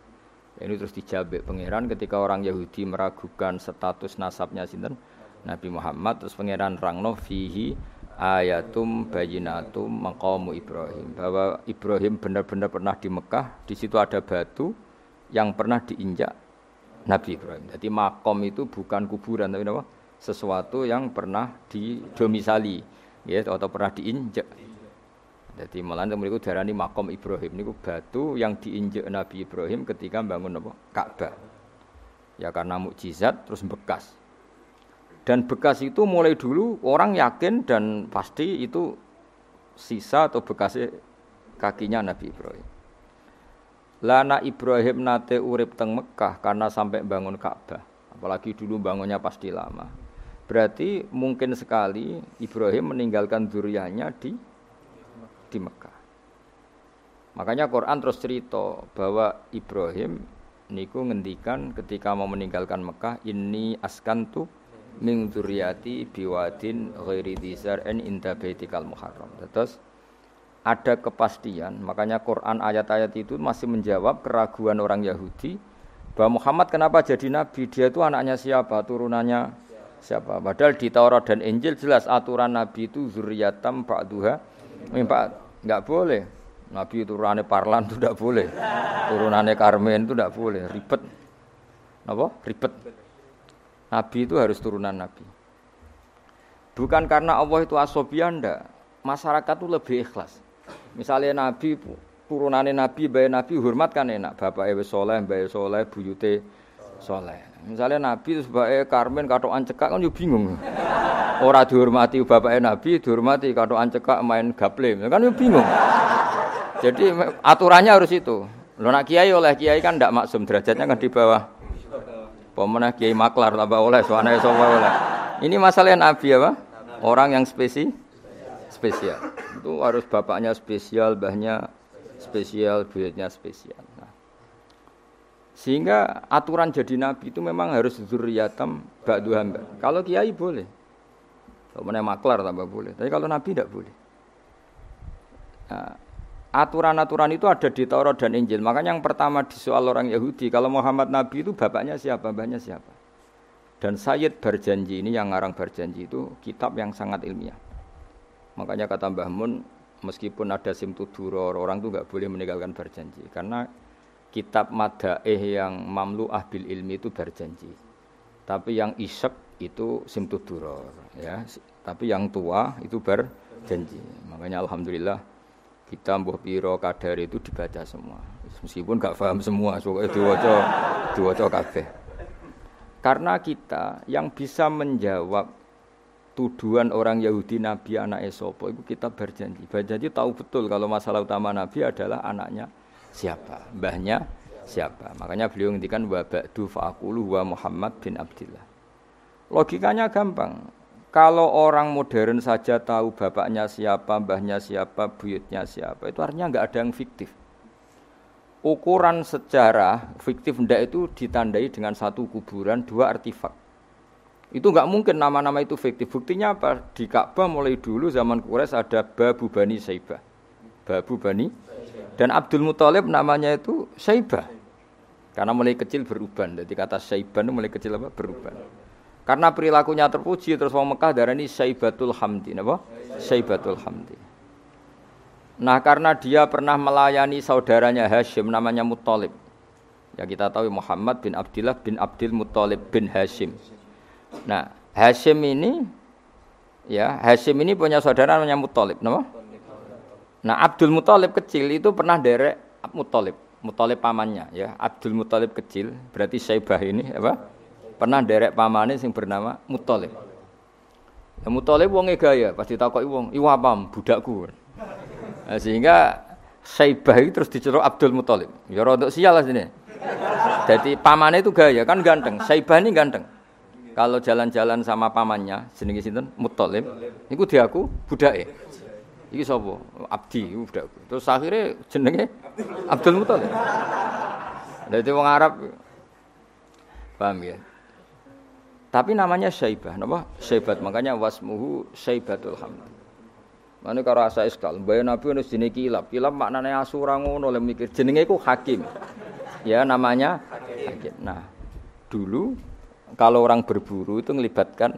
Ini terus dijabek pangeran ketika orang Yahudi meragukan status nasabnya sinten Nabi Muhammad terus pangeran rangno fihi ayatum bayinatum maqamu Ibrahim. Bahwa Ibrahim benar-benar pernah di Mekah di situ ada batu yang pernah diinjak Nabi Ibrahim. Jadi makom itu bukan kuburan tapi apa? Sesuatu yang pernah didomisali ya atau pernah diinjak. Jadi malah mereka darani makom Ibrahim. Ini batu yang diinjak Nabi Ibrahim ketika bangun apa? Ka'bah. Ya karena mukjizat terus bekas dan bekas itu mulai dulu orang yakin dan pasti itu sisa atau bekas kakinya Nabi Ibrahim. Lana Ibrahim nate urip teng Mekah karena sampai bangun Ka'bah. Apalagi dulu bangunnya pasti lama. Berarti mungkin sekali Ibrahim meninggalkan duriannya di di Mekah. Makanya Quran terus cerita bahwa Ibrahim niku ngendikan ketika mau meninggalkan Mekah ini askantu min dzurriyyati biwadin ghairi dzar'in inda baitikal muharram. Terus ada kepastian, makanya Quran ayat-ayat itu masih menjawab keraguan orang Yahudi bahwa Muhammad kenapa jadi nabi? Dia itu anaknya siapa? Turunannya siapa? Padahal di Taurat dan Injil jelas aturan nabi itu zuriyatam ba'duha mimpa enggak boleh. Nabi turunannya Parlan itu tidak boleh. Turunannya Karmen itu tidak boleh. Ribet. Apa? Ribet. Nabi itu harus turunan Nabi. Bukan karena Allah itu asobian ndak. Masyarakat itu lebih ikhlas. Misalnya Nabi turunannya Nabi, bayi Nabi hormat kan enak. Bapak Ewe Soleh, bayi Soleh, buyute Soleh. Misalnya Nabi itu sebagai Karmen katoan cekak kan juga bingung. Orang dihormati bapak Nabi, dihormati katoan cekak main gaple, kan juga bingung. Jadi aturannya harus itu. Lo nak kiai oleh kiai kan tidak maksum derajatnya kan di bawah Pemenang kiai maklar tambah oleh suana sapa oleh. Ini masalah nabi apa? Orang yang spesi spesial. Itu harus bapaknya spesial, bahnya spesial, buyutnya spesial. Nah. Sehingga aturan jadi nabi itu memang harus zuriyatam ba'du hamba. Kalau kiai boleh. Kalau maklar tambah boleh. Tapi kalau nabi tidak boleh. Nah, aturan-aturan itu ada di Taurat dan Injil. Makanya yang pertama di soal orang Yahudi, kalau Muhammad Nabi itu bapaknya siapa, bapaknya siapa. Dan Sayyid berjanji ini yang ngarang berjanji itu kitab yang sangat ilmiah. Makanya kata Mbah Mun, meskipun ada simtuduror, orang itu nggak boleh meninggalkan berjanji. Karena kitab madaeh yang mamlu ahbil ilmi itu berjanji. Tapi yang isek itu simtuduror ya. Tapi yang tua itu berjanji. Makanya alhamdulillah kita mbuh piro kadar itu dibaca semua. Meskipun gak paham semua, soalnya diwaca diwaca kabeh. Karena kita yang bisa menjawab tuduhan orang Yahudi Nabi anak Esopo itu kita berjanji. Berjanji tahu betul kalau masalah utama Nabi adalah anaknya siapa, mbahnya siapa. Makanya beliau ngendikan wa ba'du fa'aqulu wa Muhammad bin Abdullah. Logikanya gampang. Kalau orang modern saja tahu bapaknya siapa, mbahnya siapa, buyutnya siapa, itu artinya nggak ada yang fiktif. Ukuran sejarah fiktif ndak itu ditandai dengan satu kuburan, dua artefak. Itu nggak mungkin nama-nama itu fiktif. Buktinya apa? Di Ka'bah mulai dulu zaman Quraisy ada Babu Bani Saibah. Babu Bani dan Abdul Muthalib namanya itu Saibah. Karena mulai kecil beruban. Jadi kata Saibah itu mulai kecil apa? Beruban. Karena perilakunya terpuji terus wong Mekah darani Saibatul Hamdi, napa? Saibatul Hamdi. Nah, karena dia pernah melayani saudaranya Hashim namanya Muttalib. Ya kita tahu Muhammad bin Abdullah bin Abdul Muttalib bin Hashim. Nah, Hashim ini ya, Hashim ini punya saudara namanya Muttalib, napa? Nah, Abdul Muttalib kecil itu pernah derek Muttalib, Muttalib pamannya ya. Abdul Muttalib kecil berarti Saibah ini apa? Pernah derek pamane sing bernama Muthalib. Ya Muthalib wonge gaya, pasti takoki wong, "Iku apa, budakku?" Nah, sehingga Saibah itu terus diceluk Abdul Muthalib. Ya rodok sial lah sini. Jadi pamane itu gaya, kan ganteng. Saibah ini ganteng. Kalau jalan-jalan sama pamannya, jenenge sinten? Muthalib. Iku diaku budake. Iki sapa? Abdi, budakku. Terus akhirnya jenenge Abdul Muthalib. Jadi wong Arab paham ya? Tapi namanya Syaibah, napa? Syaibat. Makanya wasmuhu Syaibatul Hamd. Mane karo asa iskal, mbaya Nabi ono jenenge kilap. Kilap maknane asura ngono le mikir jenenge iku hakim. Ya namanya hakim. Nah, dulu kalau orang berburu itu melibatkan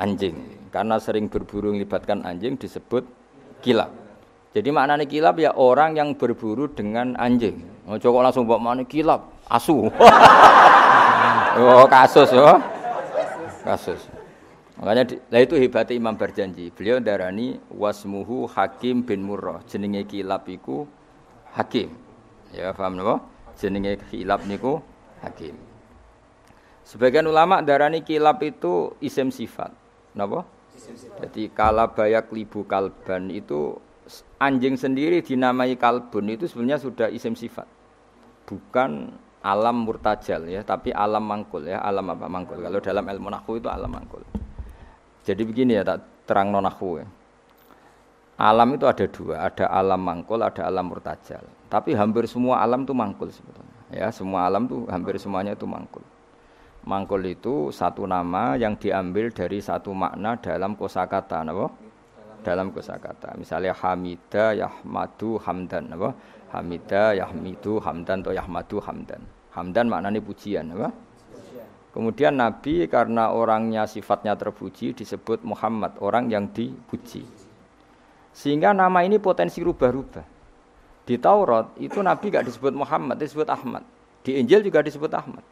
anjing. Karena sering berburu melibatkan anjing disebut kilap. Jadi maknanya kilap ya orang yang berburu dengan anjing. Oh, langsung bawa mana kilap, asu. oh, kasus oh kasus. Makanya lah itu hebatnya Imam berjanji. Beliau darani wasmuhu Hakim bin Murrah. Jenenge kilap iku Hakim. Ya paham napa? Jenenge kilap niku Hakim. Sebagian ulama darani kilap itu isim sifat. Napa? Jadi kala bayak libu kalban itu anjing sendiri dinamai kalbun itu sebenarnya sudah isim sifat. Bukan alam murtajal ya, tapi alam mangkul ya, alam apa mangkul. Kalau dalam ilmu nahwu itu alam mangkul. Jadi begini ya, tak terang nahwu ya. Alam itu ada dua, ada alam mangkul, ada alam murtajal. Tapi hampir semua alam itu mangkul sebetulnya. Ya, semua alam tuh hampir semuanya itu mangkul. Mangkul itu satu nama yang diambil dari satu makna dalam kosakata, napa? Dalam kosakata. Misalnya Hamida, Yahmadu, Hamdan, napa? Hamida, Yahmidu, Hamdan atau Yahmadu, Hamdan. Hamdan maknanya pujian, apa? Kemudian Nabi karena orangnya sifatnya terpuji disebut Muhammad, orang yang dipuji. Sehingga nama ini potensi rubah-rubah. Di Taurat itu Nabi gak disebut Muhammad, disebut Ahmad. Di Injil juga disebut Ahmad.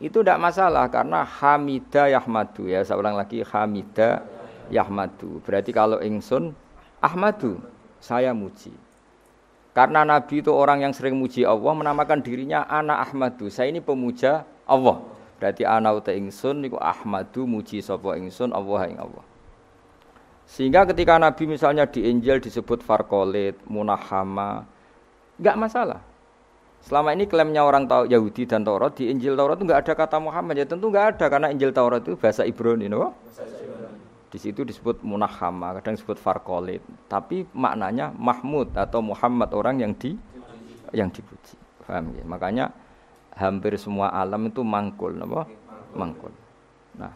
Itu tidak masalah karena Hamida Yahmadu ya, saya ulang lagi Hamida Yahmadu. Berarti kalau ingsun Ahmadu, saya muji. Karena Nabi itu orang yang sering muji Allah, menamakan dirinya anak Ahmadu. Saya ini pemuja Allah. Berarti anak uta ingsun niku Ahmadu muji sapa ingsun Allah ing Allah. Sehingga ketika Nabi misalnya di Injil disebut Farkolit, Munahama, nggak masalah. Selama ini klaimnya orang tahu Yahudi dan Taurat di Injil Taurat itu nggak ada kata Muhammad ya tentu nggak ada karena Injil Taurat itu bahasa Ibrani, no? Di situ disebut munahama, kadang disebut farkolit. Tapi maknanya Mahmud atau Muhammad orang yang di yang dipuji. Paham ya? Makanya hampir semua alam itu mangkul, apa? Mangkul. Nah,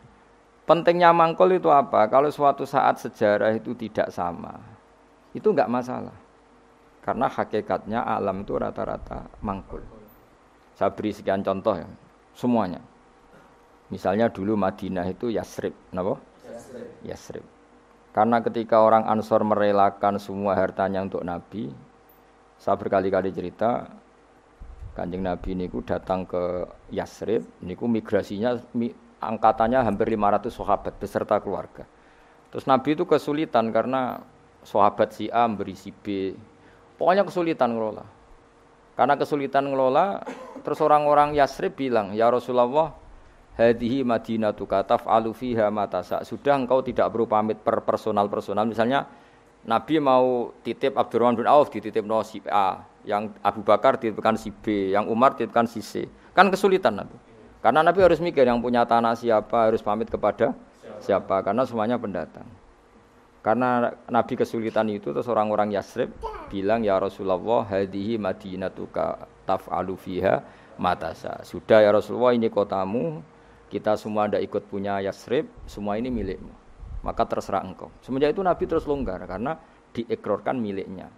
pentingnya mangkul itu apa? Kalau suatu saat sejarah itu tidak sama, itu enggak masalah. Karena hakikatnya alam itu rata-rata mangkul. Saya beri sekian contoh ya, semuanya. Misalnya dulu Madinah itu Yasrib, kenapa? Yasrib. Karena ketika orang Ansor merelakan semua hartanya untuk Nabi, saya berkali-kali cerita, kanjeng Nabi niku datang ke Yasrib, niku migrasinya angkatannya hampir 500 sahabat beserta keluarga. Terus Nabi itu kesulitan karena sahabat si A memberi si B. Pokoknya kesulitan ngelola. Karena kesulitan ngelola, terus orang-orang Yasrib bilang, "Ya Rasulullah, hadhihi madinatu kataf alufiha matasa." Sudah engkau tidak perlu pamit per personal-personal. Misalnya Nabi mau titip Abdurrahman bin Auf dititip no si A, yang Abu Bakar dititipkan si B, yang Umar dititipkan si C. Kan kesulitan Nabi. Karena Nabi harus mikir yang punya tanah siapa, harus pamit kepada siapa, karena semuanya pendatang. Karena Nabi kesulitan itu terus orang-orang Yasrib bilang ya Rasulullah hadihi madinatuka taf'alu fiha matasa. Sudah ya Rasulullah ini kotamu, kita semua tidak ikut punya Yasrib, semua ini milikmu. Maka terserah engkau. Semenjak itu Nabi terus longgar karena diekrorkan miliknya.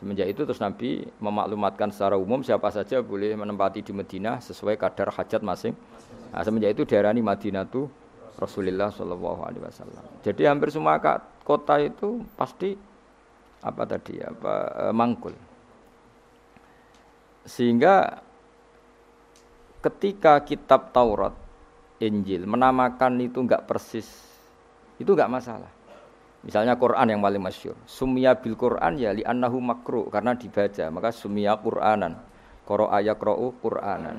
Semenjak itu terus Nabi memaklumatkan secara umum siapa saja boleh menempati di Madinah sesuai kadar hajat masing. Nah, semenjak itu daerah ini Madinah itu Rasulullah Shallallahu Alaihi Wasallam. Jadi hampir semua kota itu pasti apa tadi apa e, mangkul. Sehingga ketika kitab Taurat, Injil menamakan itu enggak persis, itu enggak masalah. Misalnya Quran yang paling masyur. Sumia bil Quran ya li annahu makru karena dibaca, maka sumia Quranan. Qara ayaqra'u Quranan.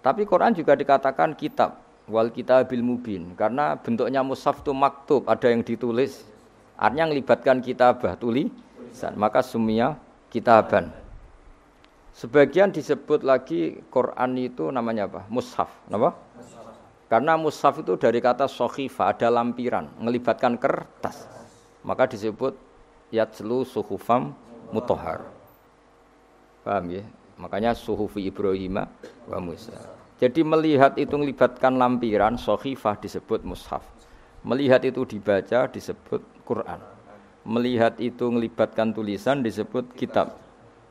Tapi Quran juga dikatakan kitab wal kitabil mubin karena bentuknya mushaf itu maktub, ada yang ditulis. Artinya melibatkan kitabah tulisan, maka sumia kitaban. Sebagian disebut lagi Quran itu namanya apa? Mushaf. Apa? Karena mushaf itu dari kata sohifa, ada lampiran, melibatkan kertas. Maka disebut yatslu suhufam mutohar. Paham ya? Makanya suhufi Ibrahim wa Musa. Jadi melihat itu melibatkan lampiran, sohifah disebut mushaf. Melihat itu dibaca disebut Quran. Melihat itu melibatkan tulisan disebut kitab.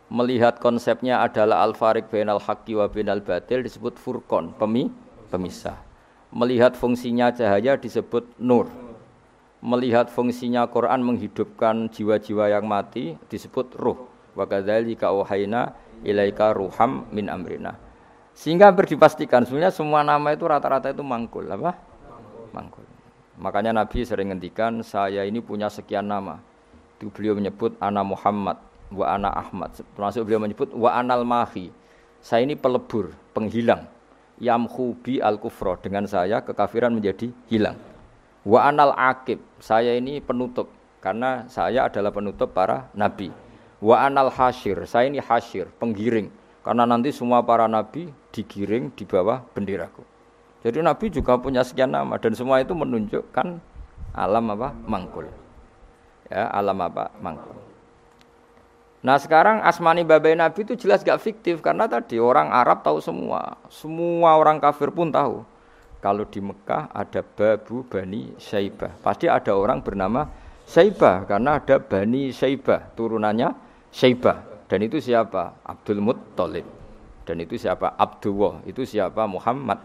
Melihat konsepnya adalah al-farik bainal haqqi wa bainal batil disebut furqan, pemi, pemisah. Melihat fungsinya cahaya disebut nur. Melihat fungsinya Quran menghidupkan jiwa-jiwa yang mati disebut ruh. Wa kadzalika auhayna ilaika ruham min amrina. Sehingga berdipastikan sebenarnya semua nama itu rata-rata itu mangkul apa? Mangkul. Makanya Nabi sering ngendikan saya ini punya sekian nama. Itu beliau menyebut ana Muhammad wa ana Ahmad. Termasuk beliau menyebut wa anal mahi. Saya ini pelebur, penghilang. Yamhu bi al kufro dengan saya kekafiran menjadi hilang. Wa anal akib. Saya ini penutup karena saya adalah penutup para nabi. Wa anal hasyir. Saya ini hasyir, penggiring. Karena nanti semua para nabi digiring di bawah benderaku. Jadi Nabi juga punya sekian nama dan semua itu menunjukkan alam apa? Mangkul. Ya, alam apa? Mangkul. Nah sekarang asmani babai Nabi itu jelas gak fiktif karena tadi orang Arab tahu semua, semua orang kafir pun tahu. Kalau di Mekah ada Babu Bani Syaibah, pasti ada orang bernama Syaibah karena ada Bani Syaibah, turunannya Syaibah. Dan itu siapa? Abdul Muttalib. Dan itu siapa? Abdullah. Itu siapa? Muhammad.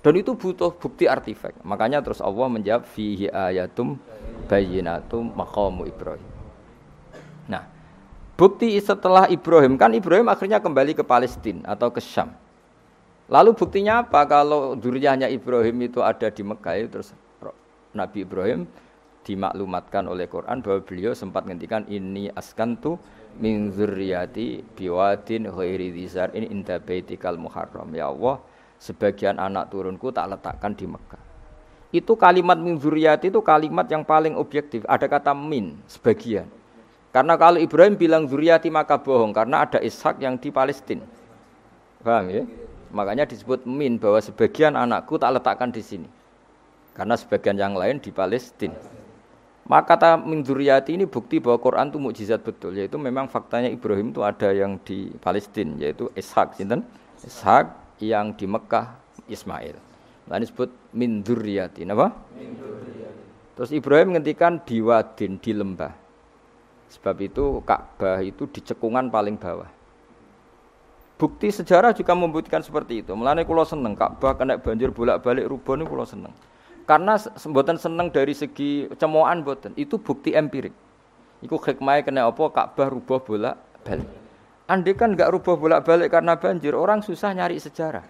Dan itu butuh bukti artefak. Makanya terus Allah menjawab fihi ayatum bayyinatum maqamu Ibrahim. Bukti setelah Ibrahim kan Ibrahim akhirnya kembali ke Palestina atau ke Syam. Lalu buktinya apa kalau duriannya Ibrahim itu ada di Mekah itu terus Nabi Ibrahim dimaklumatkan oleh Quran bahwa beliau sempat ngendikan ini askantu min zurriyati biwadin ghairi ini inda baitikal muharram ya Allah sebagian anak turunku tak letakkan di Mekah. Itu kalimat min itu kalimat yang paling objektif. Ada kata min, sebagian. Karena kalau Ibrahim bilang zuriati maka bohong karena ada Ishak yang di Palestina. Paham ya? Makanya disebut min bahwa sebagian anakku tak letakkan di sini. Karena sebagian yang lain di Palestina. Maka kata min ini bukti bahwa Quran itu mukjizat betul, yaitu memang faktanya Ibrahim itu ada yang di Palestina, yaitu Ishak, sinten? Ishak yang di Mekah Ismail. Nah, disebut min dzurriyyati, apa? Terus Ibrahim menghentikan biwadin di lembah. Sebab itu Ka'bah itu di cekungan paling bawah. Bukti sejarah juga membuktikan seperti itu. Mulane kula seneng Ka'bah kena banjir bolak-balik rubuh niku kula seneng. Karena mboten seneng dari segi cemoan mboten. Itu bukti empirik. Iku hikmah kena apa Ka'bah rubah bolak-balik. Andai kan nggak rubah bolak-balik karena banjir, orang susah nyari sejarah.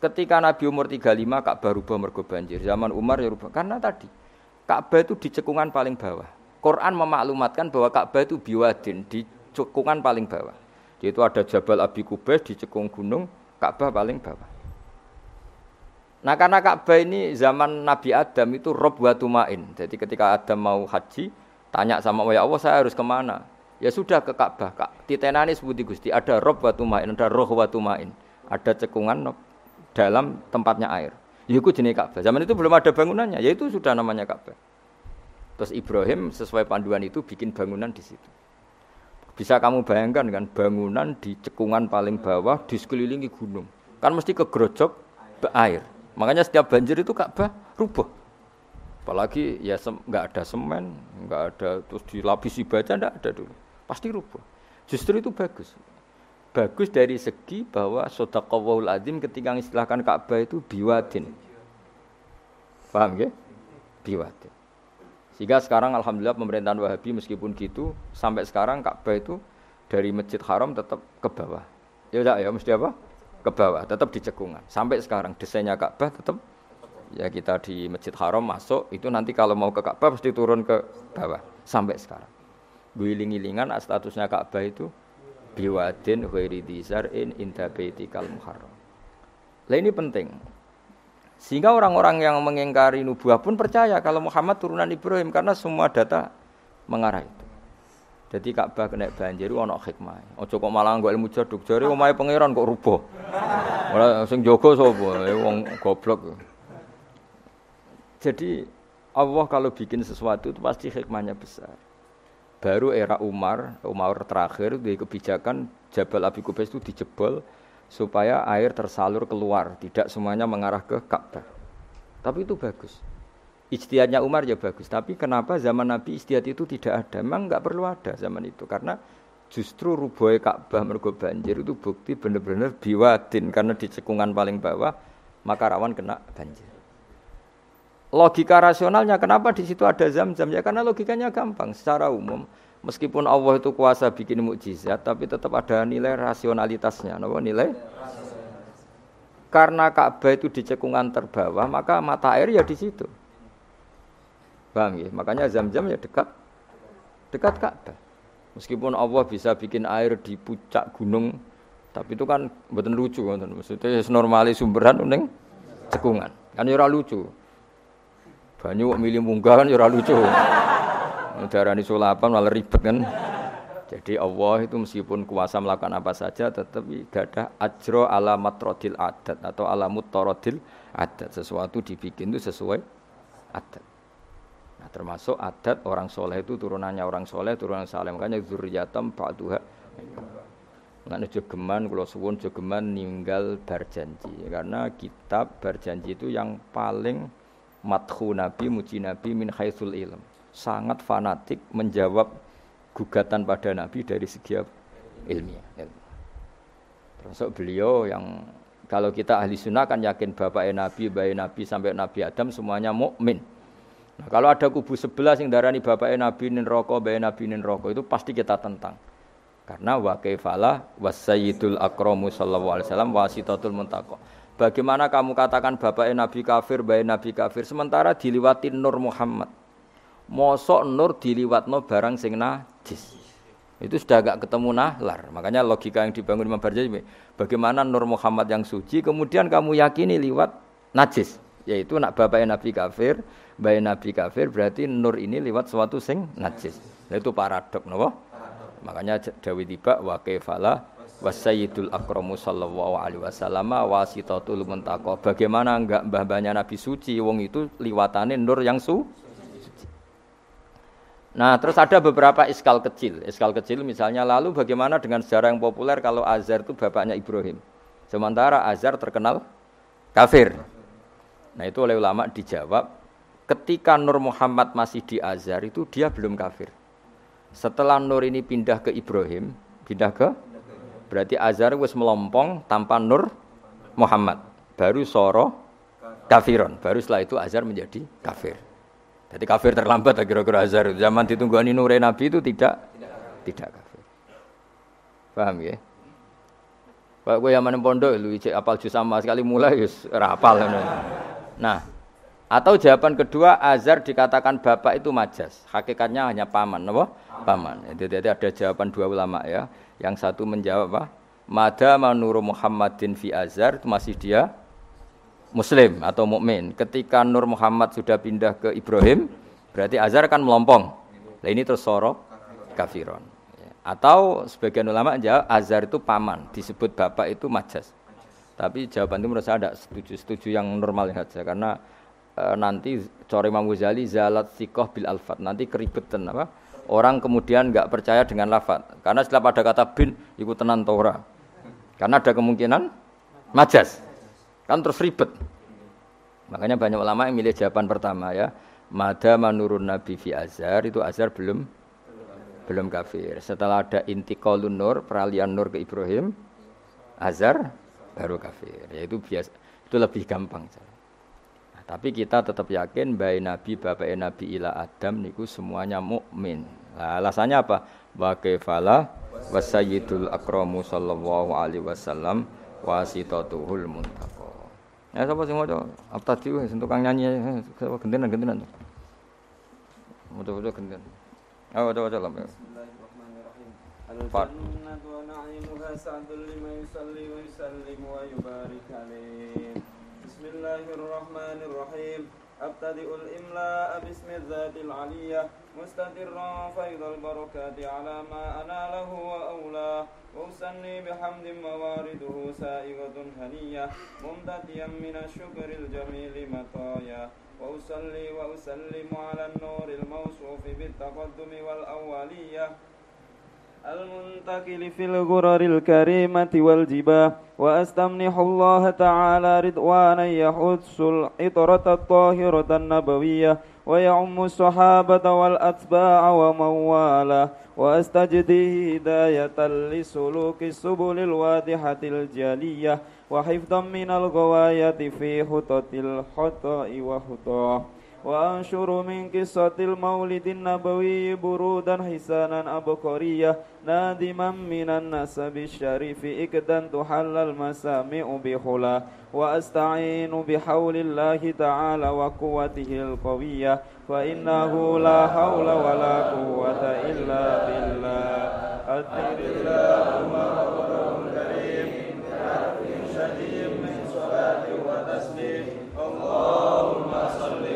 Ketika Nabi umur 35 Ka'bah rubah mergo banjir. Zaman Umar ya rubah. Karena tadi Ka'bah itu di cekungan paling bawah. Quran memaklumatkan bahwa Ka'bah itu biwadin di cekungan paling bawah. Yaitu ada Jabal Abi Kubais di cekung gunung, Ka'bah paling bawah. Nah karena Ka'bah ini zaman Nabi Adam itu rob watumain. Jadi ketika Adam mau haji, tanya sama Allah, ya Allah saya harus ke mana? Ya sudah ke Ka'bah. Kak, titenani sebuti Gusti, ada rob watumain, ada roh watumain, ada cekungan dalam tempatnya air. Yaitu jenis Ka'bah. Zaman itu belum ada bangunannya, yaitu sudah namanya Ka'bah. Terus Ibrahim sesuai panduan itu bikin bangunan di situ. Bisa kamu bayangkan kan bangunan di cekungan paling bawah di sekelilingi gunung. Kan mesti kegerojok air. Makanya setiap banjir itu Ka'bah rubuh. Apalagi ya nggak ada semen, nggak ada terus dilapisi baja, nggak ada dulu. Pasti rubuh. Justru itu bagus bagus dari segi bahwa sodakawul adim ketika mengistilahkan Ka'bah itu biwadin. Paham ya? Biwadin. Sehingga sekarang alhamdulillah pemerintahan Wahabi meskipun gitu sampai sekarang Ka'bah itu dari Masjid Haram tetap ke bawah. Ya udah ya mesti apa? Ke bawah, tetap di cekungan. Sampai sekarang desainnya Ka'bah tetap ya kita di Masjid Haram masuk itu nanti kalau mau ke Ka'bah pasti turun ke bawah sampai sekarang. Guling-gilingan statusnya Ka'bah itu biwadin ghairi in inda baitikal muharram. Lah ini penting. Sehingga orang-orang yang mengingkari nubuah pun percaya kalau Muhammad turunan Ibrahim karena semua data mengarah itu. Jadi Ka'bah kena banjir ana hikmah. Aja kok malah nggo ilmu jaduk jare omahe pangeran kok rubuh. Ora sing jaga sapa? Eh, wong goblok. Jadi Allah kalau bikin sesuatu itu pasti hikmahnya besar baru era Umar, Umar terakhir di kebijakan Jabal Abi Kubais itu dijebol supaya air tersalur keluar, tidak semuanya mengarah ke Ka'bah. Tapi itu bagus. Ijtihadnya Umar ya bagus, tapi kenapa zaman Nabi ijtihad itu tidak ada? Memang nggak perlu ada zaman itu karena justru rubuhnya Ka'bah mergo banjir itu bukti benar-benar biwadin karena di cekungan paling bawah maka rawan kena banjir logika rasionalnya kenapa di situ ada zam-zam ya karena logikanya gampang secara umum meskipun Allah itu kuasa bikin mukjizat tapi tetap ada nilai rasionalitasnya. Apa nilai? Karena Ka'bah itu di cekungan terbawah maka mata air ya di situ. Paham ya? Makanya zam-zam ya dekat dekat Ka'bah. Meskipun Allah bisa bikin air di puncak gunung tapi itu kan betul lucu kan maksudnya normali sumberan uning cekungan. Kan ya lucu. Banyu milih munggah kan ya lucu. Darani sulapan malah ribet kan. Jadi Allah itu meskipun kuasa melakukan apa saja tetapi ada ajro ala matrodil adat atau ala mutarodil adat. Sesuatu dibikin itu sesuai adat. Nah, termasuk adat orang soleh itu turunannya orang soleh, turunan saleh. Makanya zuriyatam ba'duha. Mengenai jogeman, kalau suwun jogeman ninggal berjanji. Karena kitab berjanji itu yang paling mathu Nabi, muji Nabi min haitsul ilm. Sangat fanatik menjawab gugatan pada Nabi dari segi ilmiah. Termasuk beliau yang kalau kita ahli sunnah kan yakin bapak Nabi, bayi Nabi sampai Nabi Adam semuanya mukmin. Nah, kalau ada kubu sebelah yang darani bapak Nabi nin rokok, bayi Nabi nin rokok itu pasti kita tentang. Karena wa kaifala wasayyidul akramu sallallahu alaihi wasallam wasitatul muntaqo. Bagaimana kamu katakan bapak Nabi kafir, bayi Nabi kafir, sementara diliwati Nur Muhammad. Mosok Nur diliwatno barang sing najis. Itu sudah agak ketemu nahlar. Makanya logika yang dibangun Imam Barjani, bagaimana Nur Muhammad yang suci, kemudian kamu yakini liwat najis. Yaitu nak bapak Nabi kafir, bayi Nabi kafir, berarti Nur ini liwat suatu sing najis. Nah, itu paradok, no? Makanya Dawi tiba wa kefala wasayyidul akramu sallallahu alaihi wasallam wasitatul muntaqo. Bagaimana enggak mbah-mbahnya Nabi suci wong itu liwatane nur yang su. Nah, terus ada beberapa iskal kecil. Iskal kecil misalnya lalu bagaimana dengan sejarah yang populer kalau Azhar itu bapaknya Ibrahim. Sementara Azhar terkenal kafir. Nah, itu oleh ulama dijawab ketika Nur Muhammad masih di Azhar itu dia belum kafir. Setelah Nur ini pindah ke Ibrahim, pindah ke Berarti Azhar wis melompong tanpa nur Muhammad. Baru soro kafiron. Baru setelah itu Azhar menjadi kafir. Jadi kafir terlambat kira-kira Azhar. Zaman ditunggani nur Nabi itu tidak tidak, kafir. Paham ya? Pak gue yang pondok lu cek apal juz sama sekali mulai yus rapal. Nah, atau jawaban kedua azar dikatakan bapak itu majas. Hakikatnya hanya paman, apa? Paman. Jadi ada jawaban dua ulama ya. Yang satu menjawab apa? Mada manuru Muhammadin fi azar itu masih dia muslim atau mukmin. Ketika Nur Muhammad sudah pindah ke Ibrahim, berarti azar kan melompong. Nah ini terus soro kafiron. Atau sebagian ulama jawab azar itu paman, disebut bapak itu majas. Tapi jawaban itu menurut saya ada setuju, setuju yang normal saja karena e, nanti core Imam Ghazali zalat sikoh bil alfat nanti keribetan apa orang kemudian nggak percaya dengan lafat karena setelah pada kata bin ikut tenan Torah karena ada kemungkinan majas kan terus ribet makanya banyak ulama yang milih jawaban pertama ya mada manurun nabi fi azhar itu azhar belum belum kafir. Setelah ada intiqalun nur, peralihan nur ke Ibrahim, Azhar baru kafir. Ya itu biasa, itu lebih gampang. Nah, tapi kita tetap yakin bayi Nabi, bapak Nabi ila Adam niku semuanya mukmin. Nah, alasannya apa? Wa kaifala wasayyidul akramu sallallahu alaihi wasallam wasitatuhul muntaqa. Ya sapa sing maca? Abtadi sing tukang nyanyi sapa gentenan gentenan. Maca-maca gentenan. Oh, coba coba lambe. Bismillahirrahmanirrahim. Al-jannatu wa na'imuha sa'dun liman yusalli wa yusallim wa yubarik alaih. Bismillahirrahmanirrahim. أبتدئ الإملاء باسم الذات العلية مستدرا فيض البركات على ما أنا له وأولاه وأسني بحمد موارده سائغة هنية ممتديا من الشكر الجميل مطايا. وأصلي وأسلم على النور الموصوف بالتقدم والأولية. المنتقل في الغرر الكريمة والجباه وأستمنح الله تعالى رضوانا يحث العطرة الطاهرة النبوية ويعم الصحابة والأتباع ومن والاه هداية لسلوك السبل الواضحة الجلية وحفظا من الغواية في خطط الخطأ وخطاه وأنشر من قصة المولد النبوي برودا حسانا أبقرية نادما من النسب الشريف إكدا تحل المسامع بحلا وأستعين بحول الله تعالى وقوته القوية فإنه لا حول ولا قوة إلا بالله. أدر اللهم ربه الكريم شديد من صلاة وتسليم. اللهم صل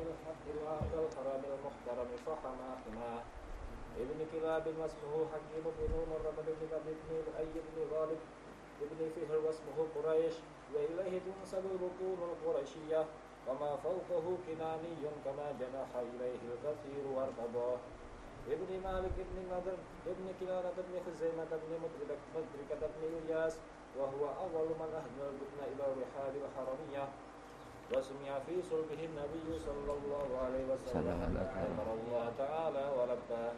الحرم الحق إلى الحرم المحترم فحما حماه ابن كلاب واسمه حكيم بن مرة بن ابن لؤي بن غالب ابن فهر واسمه قريش وإليه تنسب البطون القرشية وما فوقه كناني كما جنح إليه الكثير وارتضاه ابن مالك ابن نضر ابن كنانة ابن خزيمة ابن مدركة ابن إلياس وهو أول من أهدى البطن إلى الرحال الحرمية وسمع في صلبه النبي صلى الله عليه وسلم أمر الله تعالى ولباه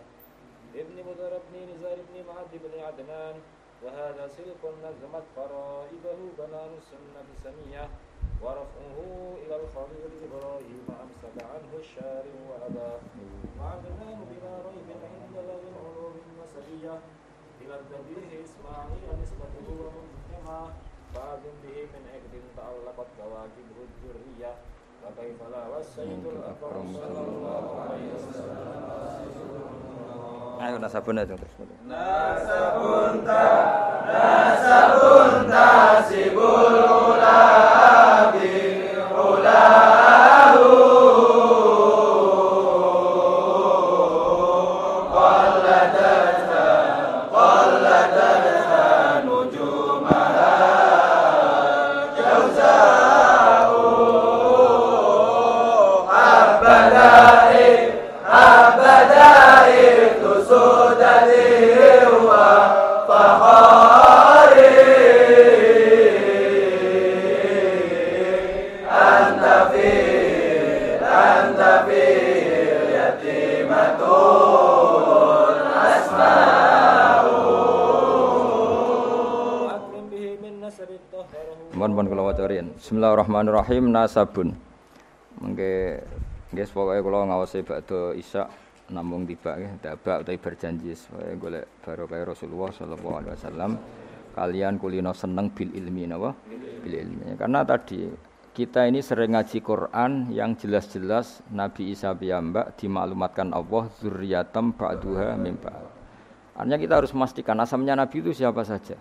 ابن مدر ابن نزار ابن معد بن عدنان وهذا سلك نظمت فرائبه بنان السنة سمية ورفعه إلى الخليل إبراهيم أمسك عنه الشارع وأباه وعدنان بلا ريب عند ذوي العلوم النسبية. إلى الذبيح إسماعيل نسبته ومنهما. فأذن به من عقد تعلقت كواكبه الذرية وكيف لا والسيد الأكرم صلى الله عليه وسلم Ayo nasabun aja terus. Nasabun ta nasabun ta sibul ulabi ulahu Bismillahirrahmanirrahim nasabun. Mengke nggih pokoke kula ngawasi bakdo isya namung tiba nggih dabak utawi berjanji supaya golek barokah Rasulullah sallallahu alaihi wasallam kalian kulino seneng bil ilmi napa bil ilmi karena tadi kita ini sering ngaji Quran yang jelas-jelas Nabi Isa piyambak dimaklumatkan Allah zuriyatam ba'duha min ba'd. Artinya kita harus memastikan asamnya Nabi itu siapa saja.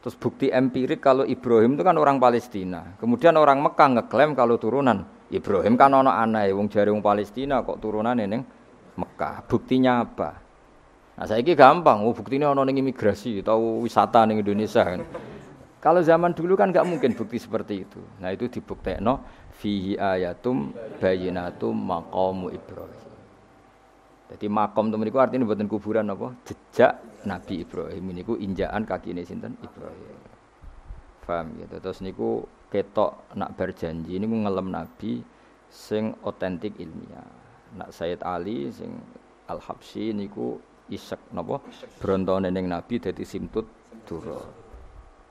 Terus bukti empirik kalau Ibrahim itu kan orang Palestina. Kemudian orang Mekah ngeklaim kalau turunan Ibrahim kan ana aneh wong jare wong Palestina kok turunane ning Mekah. Buktinya apa? Nah, saiki gampang, oh buktinya ana ning imigrasi atau wisata ning Indonesia kan. Kalau zaman dulu kan nggak mungkin bukti seperti itu. Nah itu dibuktekno fihi ayatum bayinatum maqamu Ibrahim. Jadi makom itu meniku artinya buatan kuburan apa? Jejak Nabi Ibrahim ini ku injaan kaki ini sinten Ibrahim. Faham gitu. Terus niku ketok nak berjanji ini ngelem Nabi sing otentik ilmiah. Nak Sayyid Ali sing Al Habsyi niku isek napa brontone ning Nabi dadi simtut dura.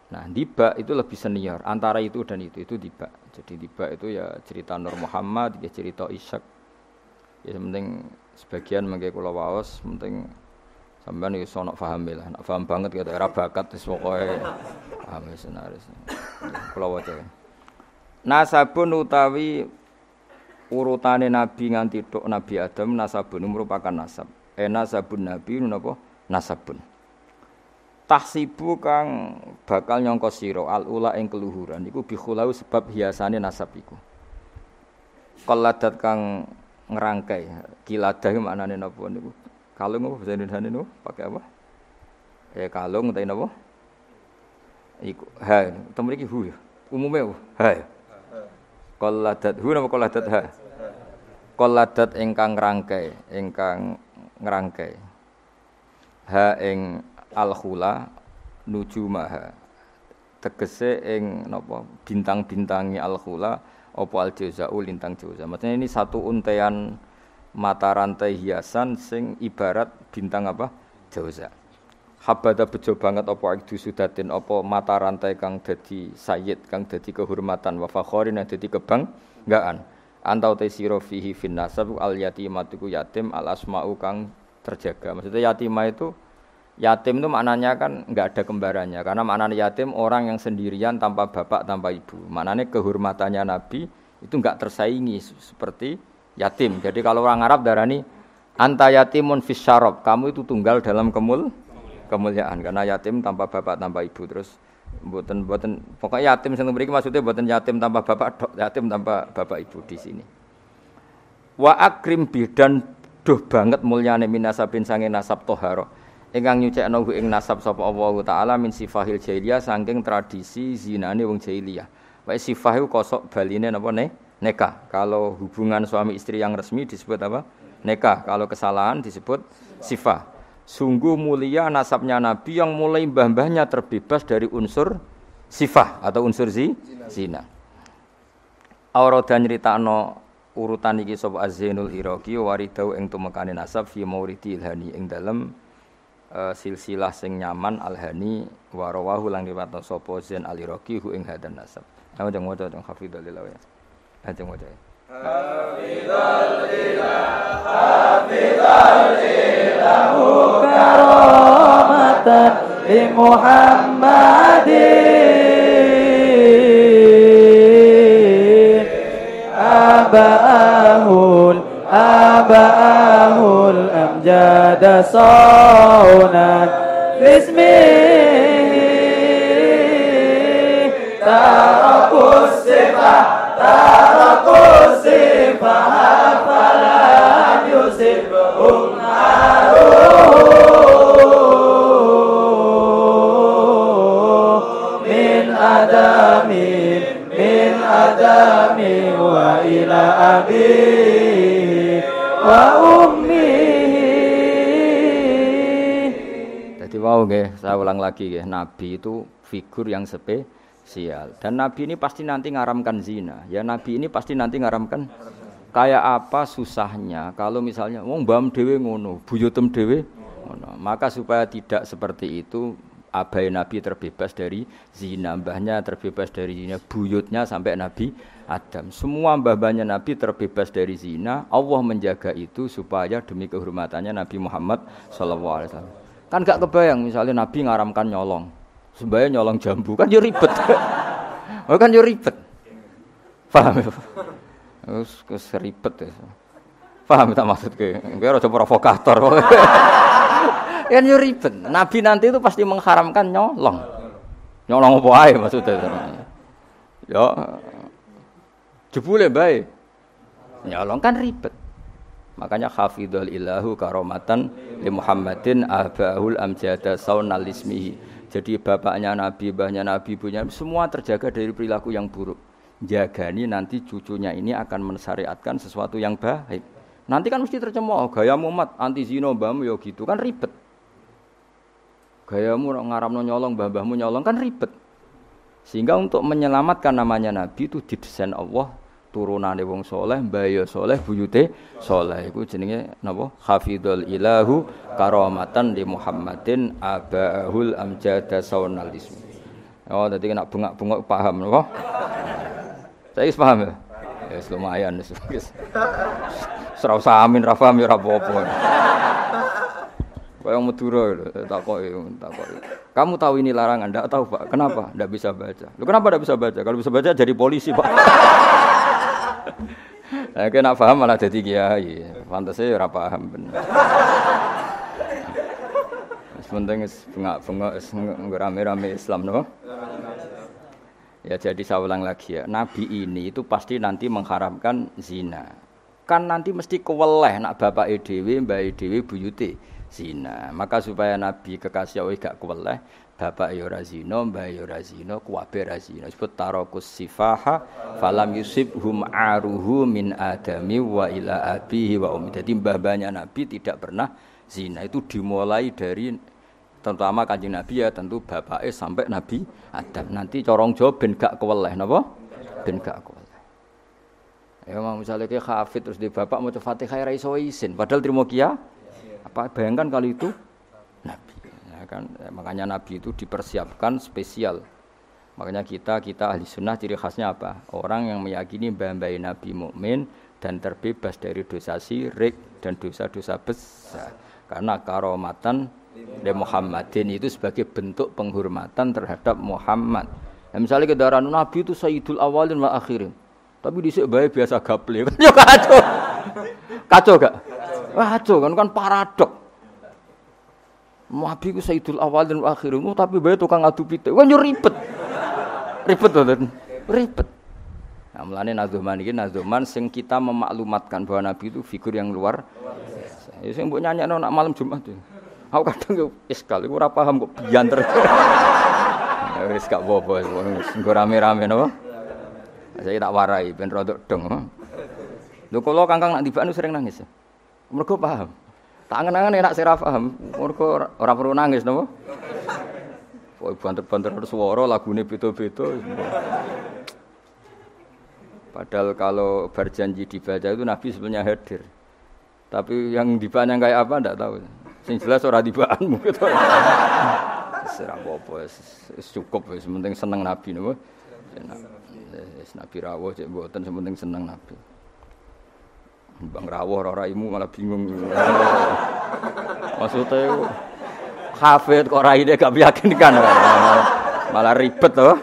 Nah, Diba itu lebih senior antara itu dan itu itu Diba. Jadi Diba itu ya cerita Nur Muhammad, ya cerita Ishak. Ya penting sebagian mengke kula waos, penting sampean iki sono paham lah. Nak paham banget kata era bakat wis pokoke paham wis senaris. Kula waca. Nasabun utawi urutane nabi nganti tok Nabi Adam nasabun merupakan nasab. Eh nasabun nabi napa? Nasabun tahsibu kang bakal nyangka sira al ula ing keluhuran iku bikhulau sebab hiasane nasab iku qaladat kang ngerangkai. Kiladah maknane napa niku? Kalung apa bahasa Indonesia niku? Pakai apa? Eh kalung utawa napa iku ha temen iki hu ya? Umume ha qaladat hu napa qaladat? Ha. Qaladat ingkang ngrangkai ingkang ngrangkai ha ing al khula nujumaha tegese ing napa bintang-bintangi al apa al jauzau lintang jauza maksudnya ini satu untean mata rantai hiasan sing ibarat bintang apa? Jauza. Habada bejo banget apa ikdu sudatin apa mata rantai kang dadi sayyid kang dadi kehormatan. Wa fakhorin yang dadi kebanggaan antau te sira fihi fin nasab al yatimatu yatim al asmau kang terjaga. Maksudnya yatimah itu Yatim itu maknanya kan nggak ada kembarannya karena maknanya yatim orang yang sendirian tanpa bapak tanpa ibu. Maknanya kehormatannya Nabi itu nggak tersaingi seperti yatim. Jadi kalau orang Arab darani anta yatimun fis kamu itu tunggal dalam kemul kemuliaan karena yatim tanpa bapak tanpa ibu terus buatan buatan pokoknya yatim yang beri maksudnya buatan yatim tanpa bapak yatim tanpa bapak ibu di sini. Wa akrim bidan duh banget mulyane minasabin sange nasab toharo ingkang nyucekno ing nasab sapa Allah taala min sifahil jahiliyah saking tradisi zinane wong jahiliyah. Wae sifah iku kosok baline napa ne? Nekah. Kalau hubungan suami istri yang resmi disebut apa? Nekah. Kalau kesalahan disebut sifah. Sungguh mulia nasabnya Nabi yang mulai mbah-mbahnya terbebas dari unsur sifah atau unsur zi, zina. Aurada nyritakno urutan iki sapa Az-Zainul Iraqi waridau ing tumekane nasab fi mauridi ilhani ing dalem uh, silsilah sing nyaman alhani wa rawahu lang riwayat sapa Zain Ali Roki hu ing hadan nasab. Aku jeng waca jeng hafidhul lillah ya. Karamatan li Muhammadin abahul abahul amjad صونا باسمه. تركوا الصفة تركوا الصفة فلم يصبهم من أدم من أدم وإلى أبيه. Jadi wow nggih, saya ulang lagi nggih, nabi itu figur yang spesial. Dan nabi ini pasti nanti ngaramkan zina. Ya nabi ini pasti nanti ngaramkan kayak apa susahnya kalau misalnya wong bam dewe ngono, buyutem dewe ngono. Maka supaya tidak seperti itu abai Nabi terbebas dari zina, mbahnya terbebas dari zina, buyutnya sampai Nabi Adam. Semua mbah-mbahnya Nabi terbebas dari zina. Allah menjaga itu supaya demi kehormatannya Nabi Muhammad SAW. Kan gak kebayang misalnya Nabi ngaramkan nyolong. Sebaya nyolong jambu kan yo ribet. oh kan yo ribet. Paham ya? Terus ribet ya. Paham tak maksud ke? Gue rada provokator. kan yo ribet. Nabi nanti itu pasti mengharamkan nyolong. Nyolong apa ae maksudnya. Ya jebule bae. Nyolong kan ribet. Makanya hafidhul ilahu karomatan li Muhammadin abahul amjada saunal ismihi. Jadi bapaknya Nabi, mbahnya Nabi, ibunya semua terjaga dari perilaku yang buruk. Jagani nanti cucunya ini akan mensyariatkan sesuatu yang baik. Nanti kan mesti tercemooh, gaya Muhammad anti zino mbahmu ya gitu kan ribet. Gayamu ngaramno nyolong, mbah-mbahmu nyolong kan ribet. Sehingga untuk menyelamatkan namanya Nabi itu didesain Allah turunane wong soleh, mbaya soleh, buyute soleh. Iku jenenge napa? Hafidhul ilahu karamatan di Muhammadin abahul amjada saunal ismi. Oh, tadi kena bengak-bengok paham napa? Saya paham ya? Ya lumayan wis. Ora usah amin ya apa-apa. Kayak Madura takoki takoki. Kamu tahu ini larangan? Enggak tahu, Pak. Kenapa? Enggak bisa baca. Lu kenapa enggak bisa baca? Kalau bisa baca jadi polisi, Pak. Nah, kena paham malah jadi kiai. Pantasnya ora paham bener. Sementing bengak-bengak rame-rame Islam no? Ya jadi saya ulang lagi ya, Nabi ini itu pasti nanti mengharamkan zina. Kan nanti mesti keweleh nak bapak EDW, mbak EDW, buyute zina. Maka supaya Nabi kekasih Allah gak keweleh, bapak yo razino, mbah yo razino, kuwabe razino. Sebut tarokus sifaha falam hum aruhu min adami wa ila abihi wa umi. Jadi mbah-mbahnya Nabi tidak pernah zina. Itu dimulai dari terutama kanjeng Nabi ya tentu bapaknya sampai Nabi Adam. Nanti corong jawab ben gak keweleh napa? Ben gak keweleh. Ya misalnya kayak hafid terus di bapak mau Fatihah ra iso isin padahal terima kia apa bayangkan kali itu Nabi. Kan? Ya, makanya Nabi itu dipersiapkan spesial. Makanya kita kita ahli sunnah ciri khasnya apa? Orang yang meyakini mbah Nabi mukmin dan terbebas dari dosa syirik dan dosa-dosa besar. Karena karomatan de Muhammadin itu sebagai bentuk penghormatan terhadap Muhammad. Nah, misalnya kendaraan Nabi itu Sayyidul Awalin wa Akhirin. Tapi di baik biasa gaple. Kan ya kacau. Kacau gak kacau kan kan paradok Nabi ku Sayyidul Awal dan Akhirin, oh, tapi bae tukang adu pitik. Kan yo ribet. Ribet to, Ribet. Nah, mulane Nazuman iki Nazuman sing kita memaklumatkan bahwa Nabi itu figur yang luar. Ya sing mbok nyanyakno nak malam Jumat. Ya. Aku kadang yo iskal, iku ora paham kok bianter. Ya wis gak apa-apa, rame-rame napa? Saya tak warai ben rodok dong. Lho kula kangkang nak tibaan sering nangis. Ya. Mergo paham. Tak angen-angen enak sira paham. Mergo ora perlu nangis napa? Pokoke banter-banter suara lagune beda-beda. Padahal kalau berjanji dibaca itu Nabi sebenarnya hadir. Tapi yang dibaca kayak apa ndak tahu. Sing jelas ora dibaanmu gitu. Serah apa-apa cukup wis penting seneng Nabi napa. Nabi rawuh cek mboten penting seneng Nabi. Bang rawuh ora raimu malah bingung. Maksudnya hafid kok raine gak meyakinkan. Malah ribet toh.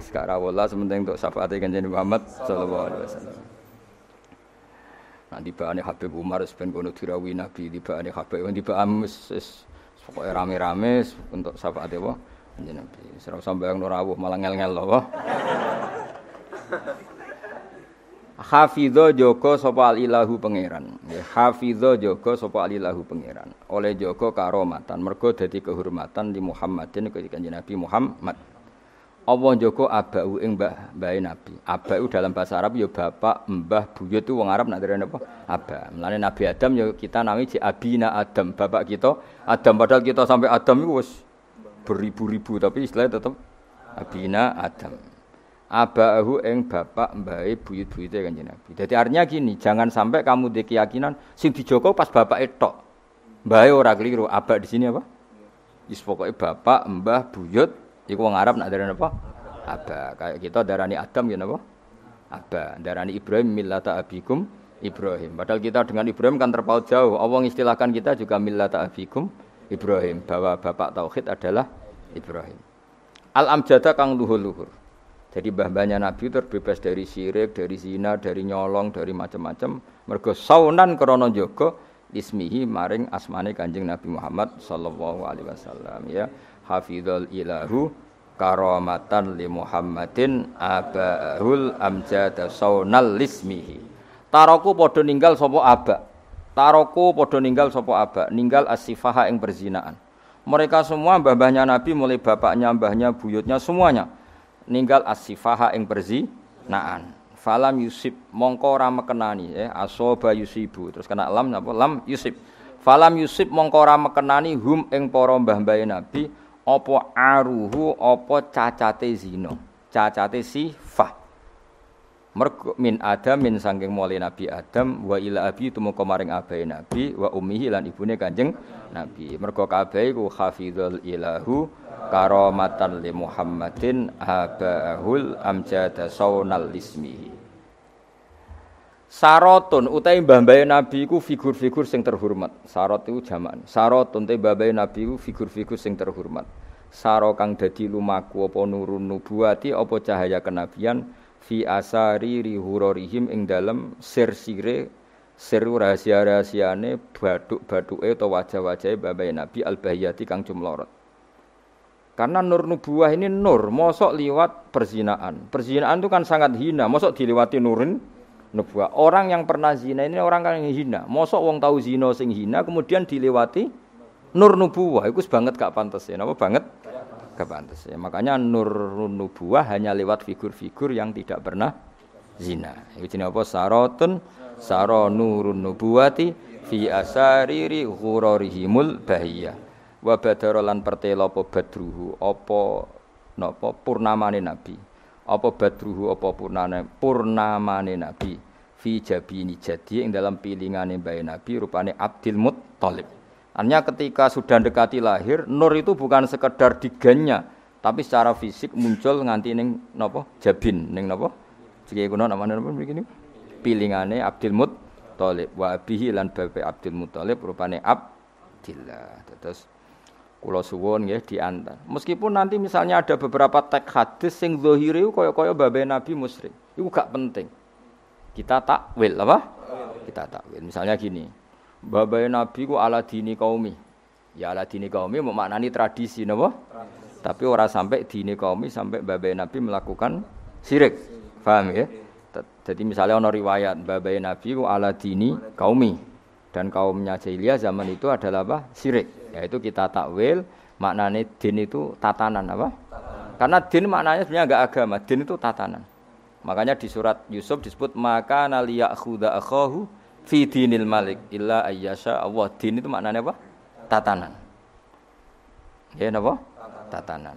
Sekarang wala sementing untuk syafaat kanjeng Muhammad sallallahu alaihi wasallam. Nanti bahane Habib Umar ben kono dirawi Nabi bahane Habib di baham wis pokoke rame-rame untuk syafaat apa kanjeng Nabi. Ora usah bayang rawuh malah ngel-ngel loh. Hafidho joko sapa ilahu pangeran. Ya, hafidho joko sapa ilahu pangeran. Oleh joko karomatan, mergo dadi kehormatan di Muhammadin ketika Nabi Muhammad. Allah joko abau ing mbah mbah Nabi. Abau dalam bahasa Arab ya bapak, mbah, buyut itu wong Arab nak derene apa? Aba. Mulane Nabi Adam ya kita nami ji abina Adam, bapak kita Adam padahal kita sampai Adam itu wis beribu-ribu tapi istilahnya tetap abina Adam abahu ing bapak mbae buyut-buyute kanjeng Nabi. Jadi artinya gini, jangan sampai kamu di keyakinan sing dijogo pas bapak etok. Mbae ora keliru, abak di sini apa? Wis pokoke bapak, mbah, buyut iku wong Arab nak darani apa? Aba. Kayak kita darani Adam ya napa? Aba. Darani Ibrahim millata abikum Ibrahim. Padahal kita dengan Ibrahim kan terpaut jauh. Allah istilahkan kita juga millata abikum Ibrahim bahwa bapak tauhid adalah Ibrahim. Al amjada kang luhur-luhur. Jadi mbah-mbahnya Nabi terbebas dari syirik, dari zina, dari nyolong, dari macam-macam. Mergo saunan krana jaga ismihi maring asmane Kanjeng Nabi Muhammad sallallahu alaihi wasallam ya. Hafizul ilahu karamatan li Muhammadin abahul amjada saunal lismihi. Taroku padha ninggal sapa aba. Taroku padha ninggal sapa aba, ninggal asifaha ing berzinaan. Mereka semua mbah-mbahnya Nabi mulai bapaknya, mbahnya, buyutnya semuanya ninggal asifaha ing naan. Falam yusib mongko ora mekenani ya asoba yusibu. Terus kena lam napa lam yusib. Falam yusib mongko ora mekenani hum ing para mbah-mbahe nabi apa aruhu apa cacate zina cacate sifah mergo min adam min sangking mulai nabi adam wa ila abi tumeka maring abahe nabi wa ummihi lan ibune kanjeng nabi mergo kabeh iku hafizul ilahu karamatan li muhammadin abahul amjada saunal ismihi Sarotun utai mbah-mbahe Nabi iku figur-figur sing terhormat. Sarot itu jaman. Sarotun utai mbah-mbahe Nabi iku figur-figur sing terhormat. Saro kang dadi lumaku apa nurun nubuwati apa cahaya kenabian fi asari rihurorihim ing dalem sir-sire sir rahasia-rahasiane baduk-baduke utawa wajah-wajahe babai Nabi al-bahiyati kang jumlorot. Karena nur nubuah ini nur, mosok liwat perzinaan. Perzinaan itu kan sangat hina, mosok dilewati nurin nubuah. Orang yang pernah zina ini orang yang hina. Mosok wong tahu zina sing hina kemudian dilewati nur nubuah. Itu banget gak pantas ya. Napa banget? Kepantas ya. Makanya nur nubuah hanya lewat figur-figur yang tidak pernah zina. Itu jenis apa? Sarotun saro nurun nubuwati fi asariri ghurarihimul bahiyah. Wa badara lan pertela apa badruhu apa napa purnamane nabi. Apa badruhu apa purnane purnamane nabi fi jabini jadi ing dalam pilingane bayi nabi rupane Abdul Muttalib. Artinya ketika sudah dekati lahir, nur itu bukan sekedar digannya, tapi secara fisik muncul nganti ning napa? Jabin ning napa? Jika kuno namanya napa begini? Pilingane Abdul Muttalib wa abihi lan bapak Abdul Muttalib rupane Abdillah. Terus kula suwun nggih diantar. Meskipun nanti misalnya ada beberapa teks hadis sing zahire kaya-kaya babe Nabi musyrik. Itu gak penting. Kita takwil apa? Kita takwil. Misalnya gini, Babai Nabi ku ala dini kaumi. Ya ala dini kaumi mau maknani tradisi napa? Tapi orang sampai dini kaumi sampai babai Nabi melakukan sirik. Paham ya? Jadi misalnya ono riwayat babai Nabi ku ala dini kaumi dan kaumnya jahiliyah zaman itu adalah apa? Sirik. Yaitu kita takwil maknanya din itu tatanan apa? Karena din maknanya sebenarnya enggak agama, din itu tatanan. Makanya di surat Yusuf disebut maka naliyakhudha akhahu fi dinil malik illa ayyasha Allah. Din itu maknanya apa? Tatanan. Ya napa? Tatanan.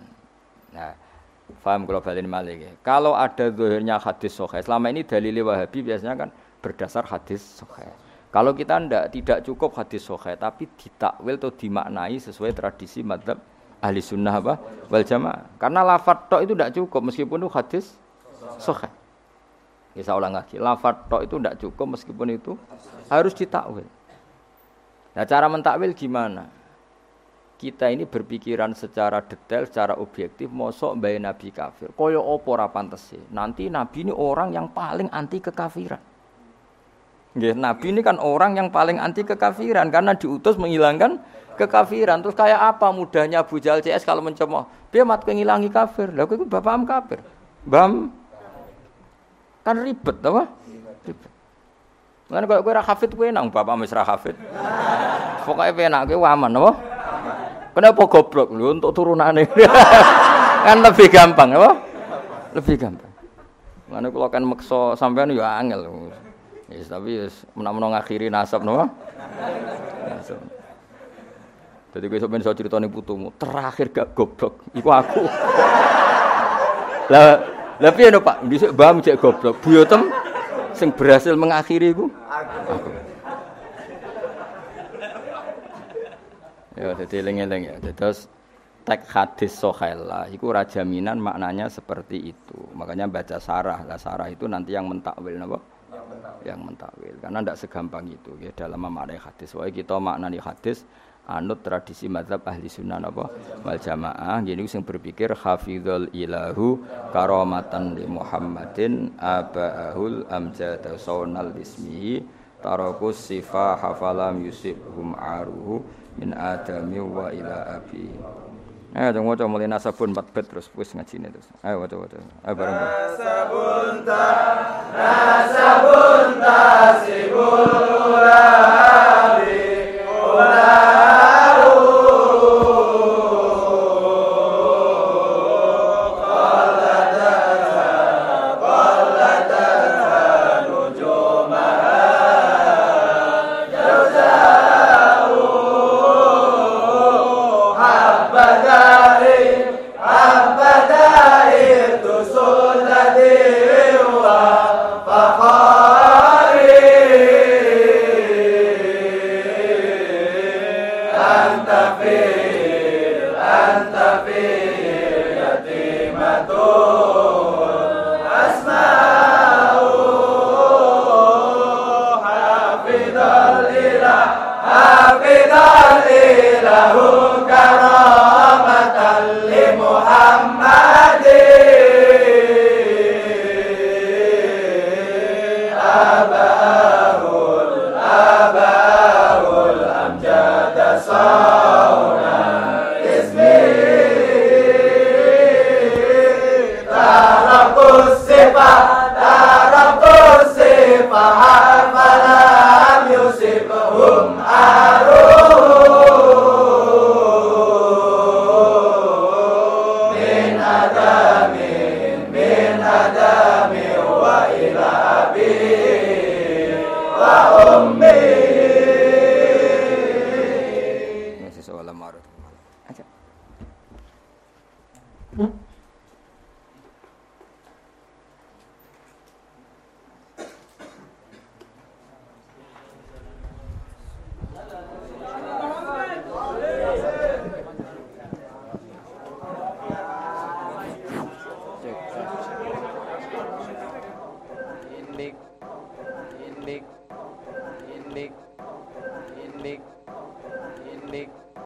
Nah, paham kalau balik malik ya. Kalau ada zahirnya hadis sahih, selama ini dalil Wahabi biasanya kan berdasar hadis sahih. Kalau kita ndak tidak cukup hadis sahih, tapi ditakwil atau dimaknai sesuai tradisi madhab ahli sunnah apa wal jamaah. Karena lafadz tok itu tidak cukup meskipun itu hadis sahih. Ya saya ulang lagi, lafad tok itu tidak cukup meskipun itu harus ditakwil. Nah cara mentakwil gimana? Kita ini berpikiran secara detail, secara objektif, mosok bayi nabi kafir. Koyo opo sih. Nanti nabi ini orang yang paling anti kekafiran. Nggih, nabi ini kan orang yang paling anti kekafiran karena diutus menghilangkan kekafiran. Terus kayak apa mudahnya Abu Jahal CS kalau mencemooh? Dia mat penghilangi kafir. Lalu itu bapak am kafir. Bam Kan ribet apa? Ribet. Kan kok kowe ora hafid kowe nang bapak wis ra hafid. Pokoke penak kowe aman apa? Kenapa goblok lho untuk turunane? kan lebih gampang apa? Lebih gampang. Mana kalau kan makso sampean ya angel. Yes, tapi yes, menawa ngakhiri nasab napa? Nasab. Jadi gue sampeyan iso critane putumu, terakhir gak goblok iku aku. Lah lah piye no Pak? Dhisik mbah cek goblok. Buyotem sing berhasil mengakhiri iku. Ya, dadi eling-eling ya. Terus tek hadis sohela itu rajaminan maknanya seperti itu. Makanya baca sarah. Lah sarah itu nanti yang mentakwil napa? Yang mentakwil. Karena tidak segampang itu ya. Dalam memaknai hadis. Wah kita maknani hadis anut tradisi mazhab ahli sunnah apa wal jamaah gini sing berpikir hafizul ilahu karomatan li Muhammadin abaahul amjad saunal ismihi tarakus sifa hafalam yusibhum aruhu min adami wa ila abi Ayo dong waca mulai nasabun empat bet terus wis ngajine terus. Ayo waca waca. Ayo bareng bareng. Nasabun ta